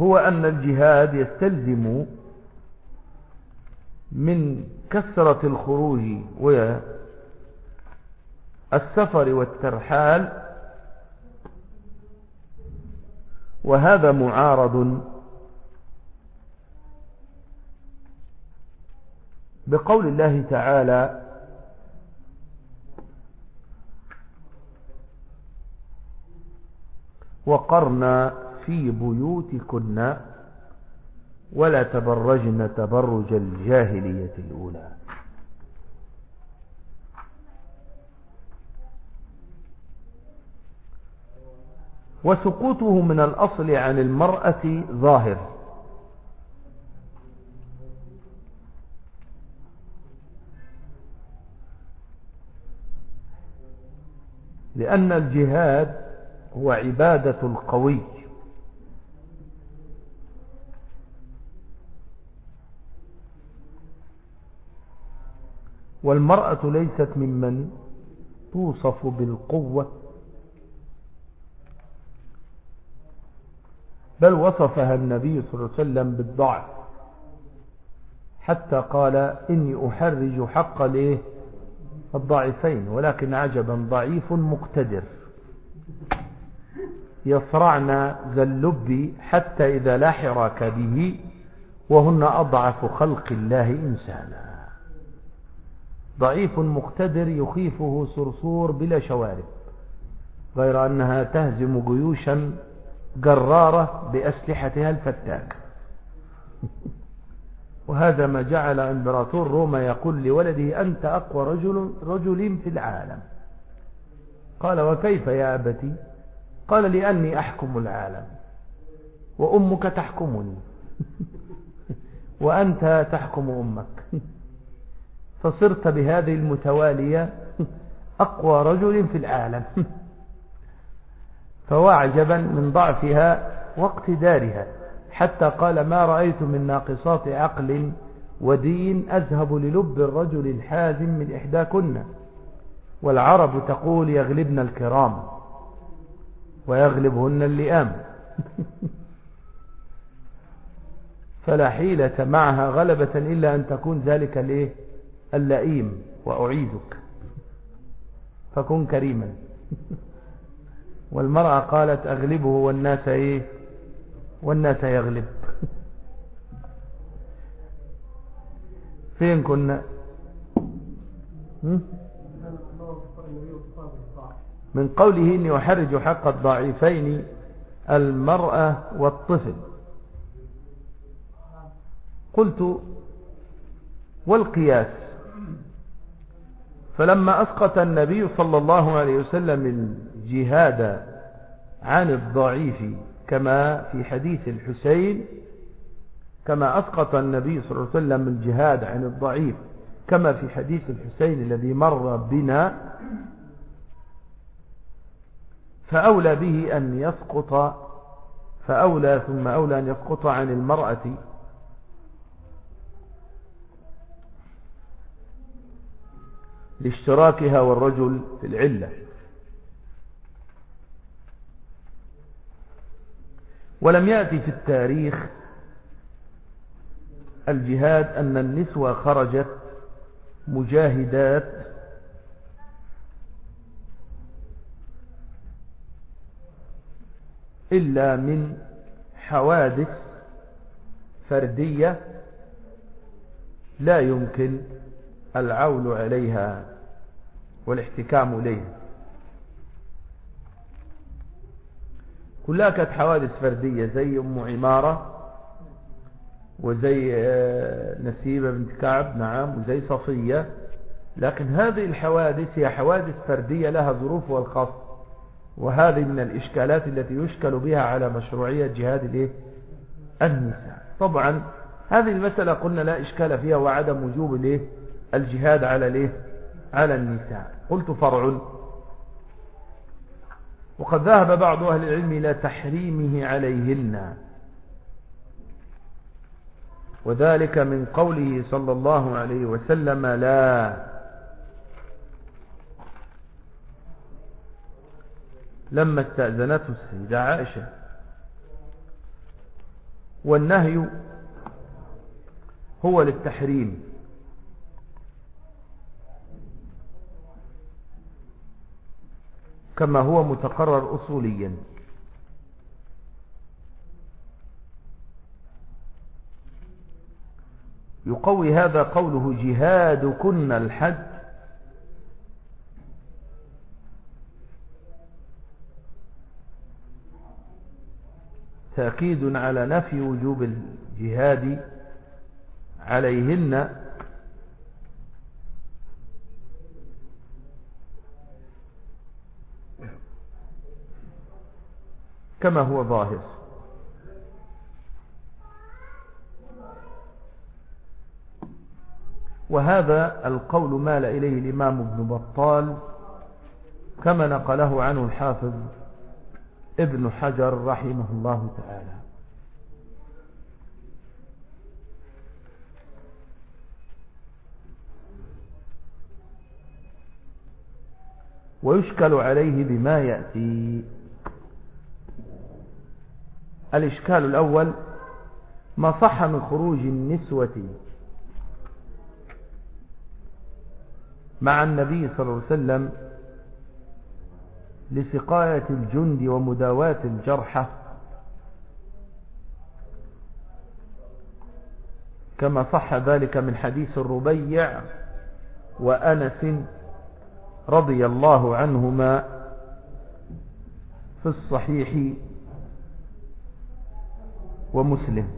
هو أن الجهاد يستلزم من كثرة الخروج والسفر والترحال وهذا معارض. بقول الله تعالى وقرنا في بيوتكن ولا تبرجن تبرج الجاهلية الأولى. وسقوطه من الأصل عن المرأة ظاهر. لأن الجهاد هو عبادة القوي. والمرأة ليست ممن توصف بالقوة بل وصفها النبي صلى الله عليه وسلم بالضعف. حتى قال إني أحرج حق له الضعيفين ولكن عجبا ضعيف مقتدر. يصرعن ذا اللب حتى إذا لا حراك به وهن أضعف خلق الله إنسانا. ضعيف مقتدر يخيفه صرصور بلا شوارب غير أنها تهزم جيوشا جرارة بأسلحتها الفتاك. وهذا ما جعل إمبراطور روما يقول لولده أنت أقوى رجل, رجل في العالم. قال وكيف يا أبتي؟ قال لأني أحكم العالم. وأمك تحكمني. وأنت تحكم أمك. فصرت بهذه المتوالية أقوى رجل في العالم. فواعجبا من ضعفها واقتدارها حتى قال ما رأيت من ناقصات عقل ودين أذهب للب الرجل الحازم من إحداكن. والعرب تقول يغلبن الكرام ويغلبهن اللئام. فلا حيلة معها غلبة إلا أن تكون ذلك اللئيم وأعيذك. فكن كريما. والمرأة قالت أغلبه والناس إيه؟ والناس يغلب. فين كنا؟ من قوله إني أحرج حق الضعيفين المرأة والطفل. قلت والقياس. فلما أسقط النبي صلى الله عليه وسلم الجهاد عن الضعيف كما في حديث الحسين كما أسقط النبي صلى الله عليه وسلم الجهاد عن الضعيف كما في حديث الحسين الذي مر بنا فأولى به أن يسقط فأولى ثم أولى أن يسقط عن المرأة. لاشتراكها والرجل في العلة. ولم يأتي في التاريخ الجهاد أن النسوة خرجت مجاهدات إلا من حوادث فردية لا يمكن العول عليها والاحتكام إليها. كلها كانت حوادث فردية زي أم عمارة وزي آه، نسيبة بنت كعب نعم وزي صفية. لكن هذه الحوادث هي حوادث فردية لها ظروفها الخاصة. وهذه من الإشكالات التي يشكل بها على مشروعية جهاد الإيه؟ النساء. طبعا هذه المسألة قلنا لا إشكال فيها وعدم وجوب الإيه؟ الجهاد على الإيه؟ على النساء. قلت فرع وقد ذهب بعض أهل العلم إلى تحريمه عليهن. وذلك من قوله صلى الله عليه وسلم لا. لما استأذنته السيدة عائشة. والنهي هو للتحريم. كما هو متقرر أصوليا. يقوي هذا قوله جهادكن الحج. تأكيد على نفي وجوب الجهاد عليهن. كما هو ظاهر. وهذا القول مال إليه الإمام ابن بطال كما نقله عنه الحافظ ابن حجر رحمه الله تعالى. ويشكل عليه بما يأتي الإشكال الأول ما صح من خروج النسوة؟ مع النبي صلى الله عليه وسلم لسقاية الجند ومداواة الجرحى. كما صح ذلك من حديث الربيع وأنس رضي الله عنهما في الصحيح ومسلم.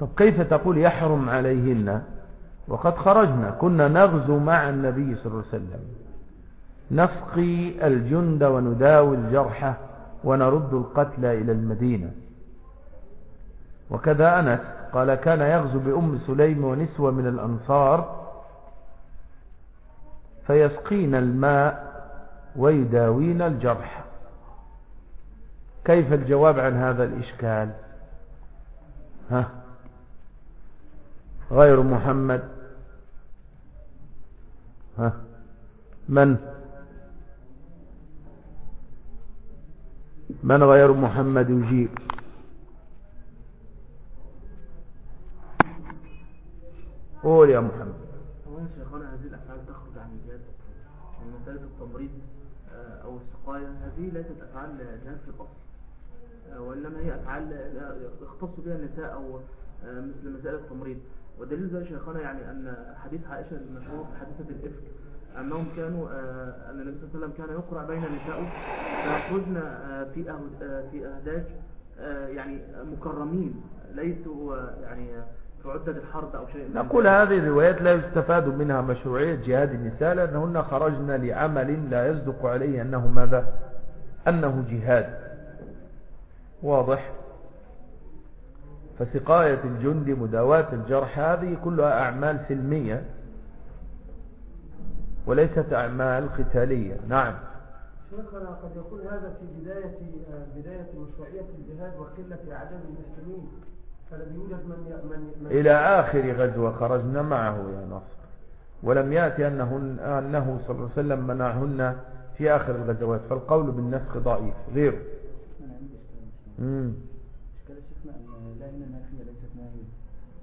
طب كيف تقول يحرم عليهن؟ وقد خرجنا كنا نغزو مع النبي صلى الله عليه وسلم. نسقي الجند ونداوي الجرحى ونرد القتلى إلى المدينة. وكذا أنس قال كان يغزو بأم سليم ونسوة من الأنصار فيسقين الماء ويداوين الجرح. كيف الجواب عن هذا الإشكال؟ ها غير محمد. ها من؟ من غير محمد يجيب؟ قول يا محمد. مسألة التمريض آه، أو السقاية. هذه ليست أفعال جهاد في الأصل آه، وإنما هي أفعال لا يختص بها النساء أو آه، مثل مسألة التمريض. ودليل ذلك شيخنا يعني أن حديث عائشة المشهور في حادثة الإفك أنهم كانوا أن النبي صلى الله عليه وسلم كان يقرأ بين نسائه فيخرجن في في أهداج يعني مكرمين ليسوا يعني عدة الحرب أو شيء. نقول. هذه الروايات لا يستفاد منها مشروعية جهاد النساء لأنهن خرجن لعمل لا يصدق عليه أنه ماذا؟ أنه جهاد. واضح؟ فسقاية الجند مداواة الجرح هذه كلها أعمال سلمية وليست أعمال قتالية. نعم. شيخنا قد يكون هذا في بداية آه، بداية مشروعية الجهاد وقلة أعداد المسلمين. فلم يوجد من ي- من من إلى آخر غزوة خرجنا معه يا نصر. ولم يأتي أنه, أنه صلى الله عليه وسلم منعهن في آخر الغزوات. فالقول بالنسخ ضعيف غيره أنا عندي إشكال مم. إشكال شيخنا أن لا إن النافية ليست ناهية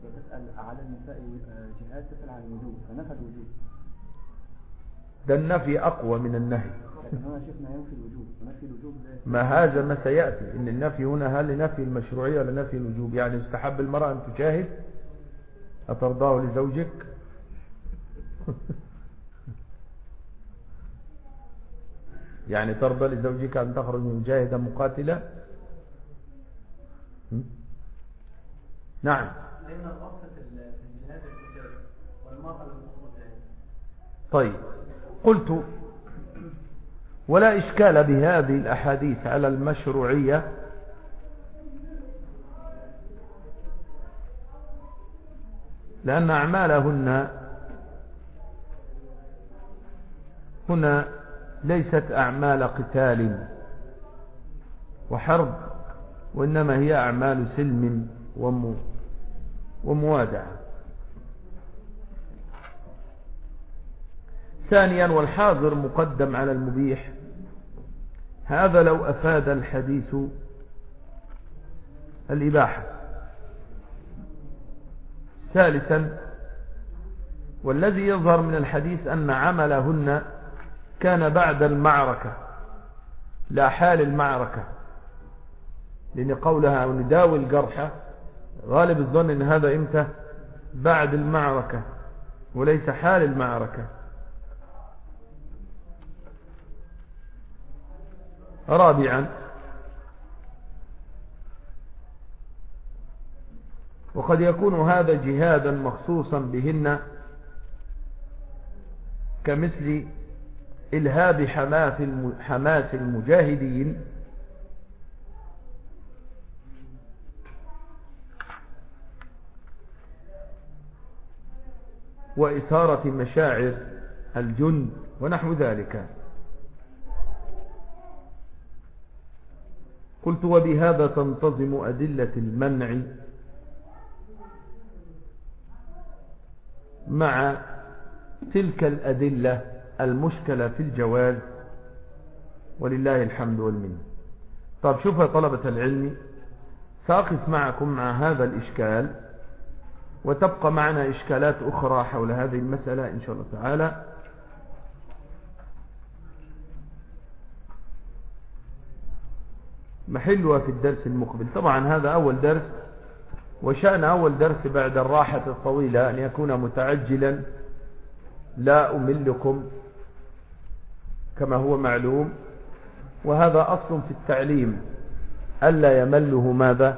وتسأل على النساء آه، جهاد تسأل عن الوجوب. فنفى الوجوب. ده النفي أقوى من النهي. هنا شيخنا ينفي الوجوب ونفي الوجوب لا ما هذا ما سيأتي. إن النفي هنا هل لنفي المشروعية ولا نفي الوجوب؟ يعني يستحب المرأة أن تجاهد؟ أترضاه لزوجك؟ يعني ترضى لزوجك أن تخرج مجاهدة مقاتلة? نعم. لأن الأصل في الجهاد والمرأة لم تخرج طيب. قلت ولا إشكال بهذه الأحاديث على المشروعية. لأن أعمالهن هنا ليست أعمال قتال وحرب وإنما هي أعمال سلم وموادعة ثانيا والحاضر مقدم على المبيح. هذا لو أفاد الحديث الإباحة. ثالثا والذي يظهر من الحديث أن عملهن كان بعد المعركة. لا حال المعركة. لأن قولها ونداوي الجرحى غالب الظن أن هذا إمتى؟ بعد المعركة. وليس حال المعركة. رابعا. وقد يكون هذا جهادا مخصوصا بهن كمثل إلهاب حماس المجاهدين. وإثارة مشاعر الجند ونحو ذلك. قلت وبهذا تنتظم أدلة المنع مع تلك الأدلة المشكلة في الجواز ولله الحمد والمنة. طب شوف يا طلبة العلم سأقف معكم مع هذا الإشكال وتبقى معنا إشكالات أخرى حول هذه المسألة إن شاء الله تعالى. محلها في الدرس المقبل. طبعا هذا أول درس وشأن أول درس بعد الراحة الطويلة أن يكون متعجلا لا أملكم كما هو معلوم. وهذا أصل في التعليم ألا يمله ماذا؟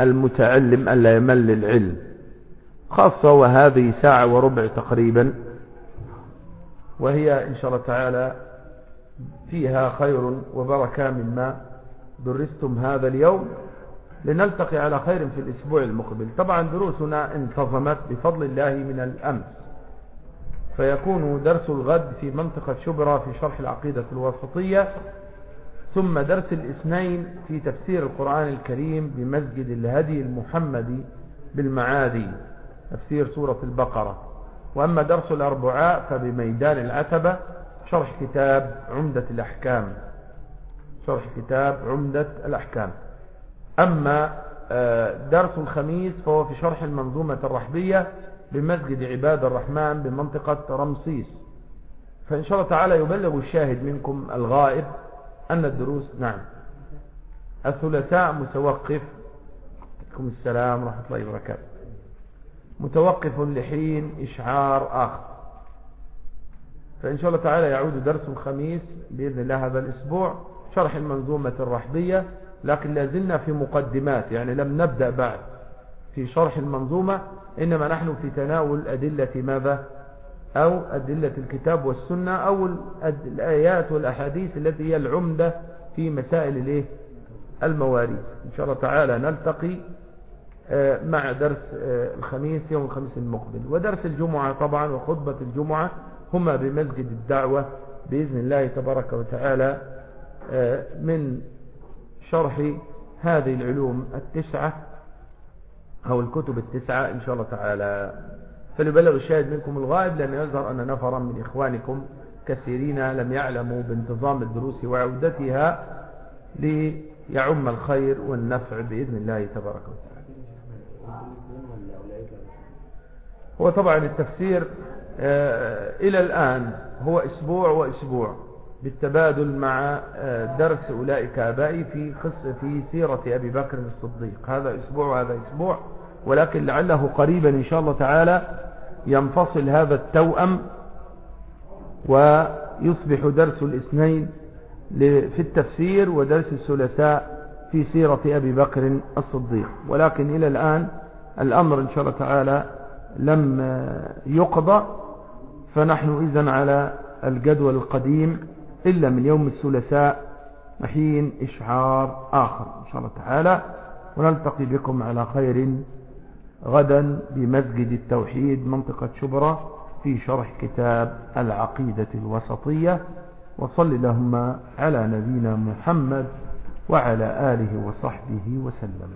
المتعلم ألا يمل العلم. خاصة وهذه ساعة وربع تقريبا وهي إن شاء الله تعالى فيها خير وبركة مما درستم هذا اليوم لنلتقي على خير في الأسبوع المقبل. طبعا دروسنا انتظمت بفضل الله من الأمس. فيكون درس الغد في منطقة شبرا في شرح العقيدة الوسطية ثم درس الاثنين في تفسير القرآن الكريم بمسجد الهدي المحمدي بالمعادي تفسير سورة البقرة. وأما درس الأربعاء فبميدان العتبة شرح كتاب عمدة الأحكام. شرح كتاب عمدة الأحكام. أما آه، درس الخميس فهو في شرح المنظومة الرحبية بمسجد عباد الرحمن بمنطقة رمسيس. فإن شاء الله تعالى يبلغ الشاهد منكم الغائب أن الدروس نعم الثلاثاء متوقف عليكم السلام ورحمة الله وبركاته. متوقف لحين إشعار آخر. فإن شاء الله تعالى يعود درس الخميس بإذن الله هذا الأسبوع. شرح المنظومة الرحبية لكن لازلنا في مقدمات يعني لم نبدأ بعد في شرح المنظومة إنما نحن في تناول أدلة ماذا؟ أو أدلة الكتاب والسنة أو الآيات والأحاديث التي هي العمدة في مسائل الإيه؟ المواريث. إن شاء الله تعالى نلتقي آه، مع درس آه، الخميس يوم الخميس المقبل. ودرس الجمعة طبعا وخطبة الجمعة هما بمسجد الدعوة بإذن الله تبارك وتعالى. من شرح هذه العلوم التسعة أو الكتب التسعة إن شاء الله تعالى. فليبلغ الشاهد منكم الغائب لأن يظهر أن نفرا من إخوانكم كثيرين لم يعلموا بانتظام الدروس وعودتها ليعم الخير والنفع بإذن الله تبارك وتعالى. هو طبعا التفسير آه، إلى الآن هو أسبوع وأسبوع. بالتبادل مع آه، درس أولئك آبائي في قصة في سيرة أبي بكر الصديق. هذا أسبوع وهذا أسبوع ولكن لعله قريبا إن شاء الله تعالى ينفصل هذا التوأم ويصبح درس الاثنين في التفسير ودرس الثلاثاء في سيرة أبي بكر الصديق. ولكن إلى الآن الأمر إن شاء الله تعالى لم يقضى فنحن إذن على الجدول القديم إلا من يوم الثلاثاء حين إشعار آخر إن شاء الله تعالى ونلتقي بكم على خير غدا بمسجد التوحيد منطقة شبرا في شرح كتاب العقيدة الوسطية. وصل اللهم على نبينا محمد وعلى آله وصحبه وسلم.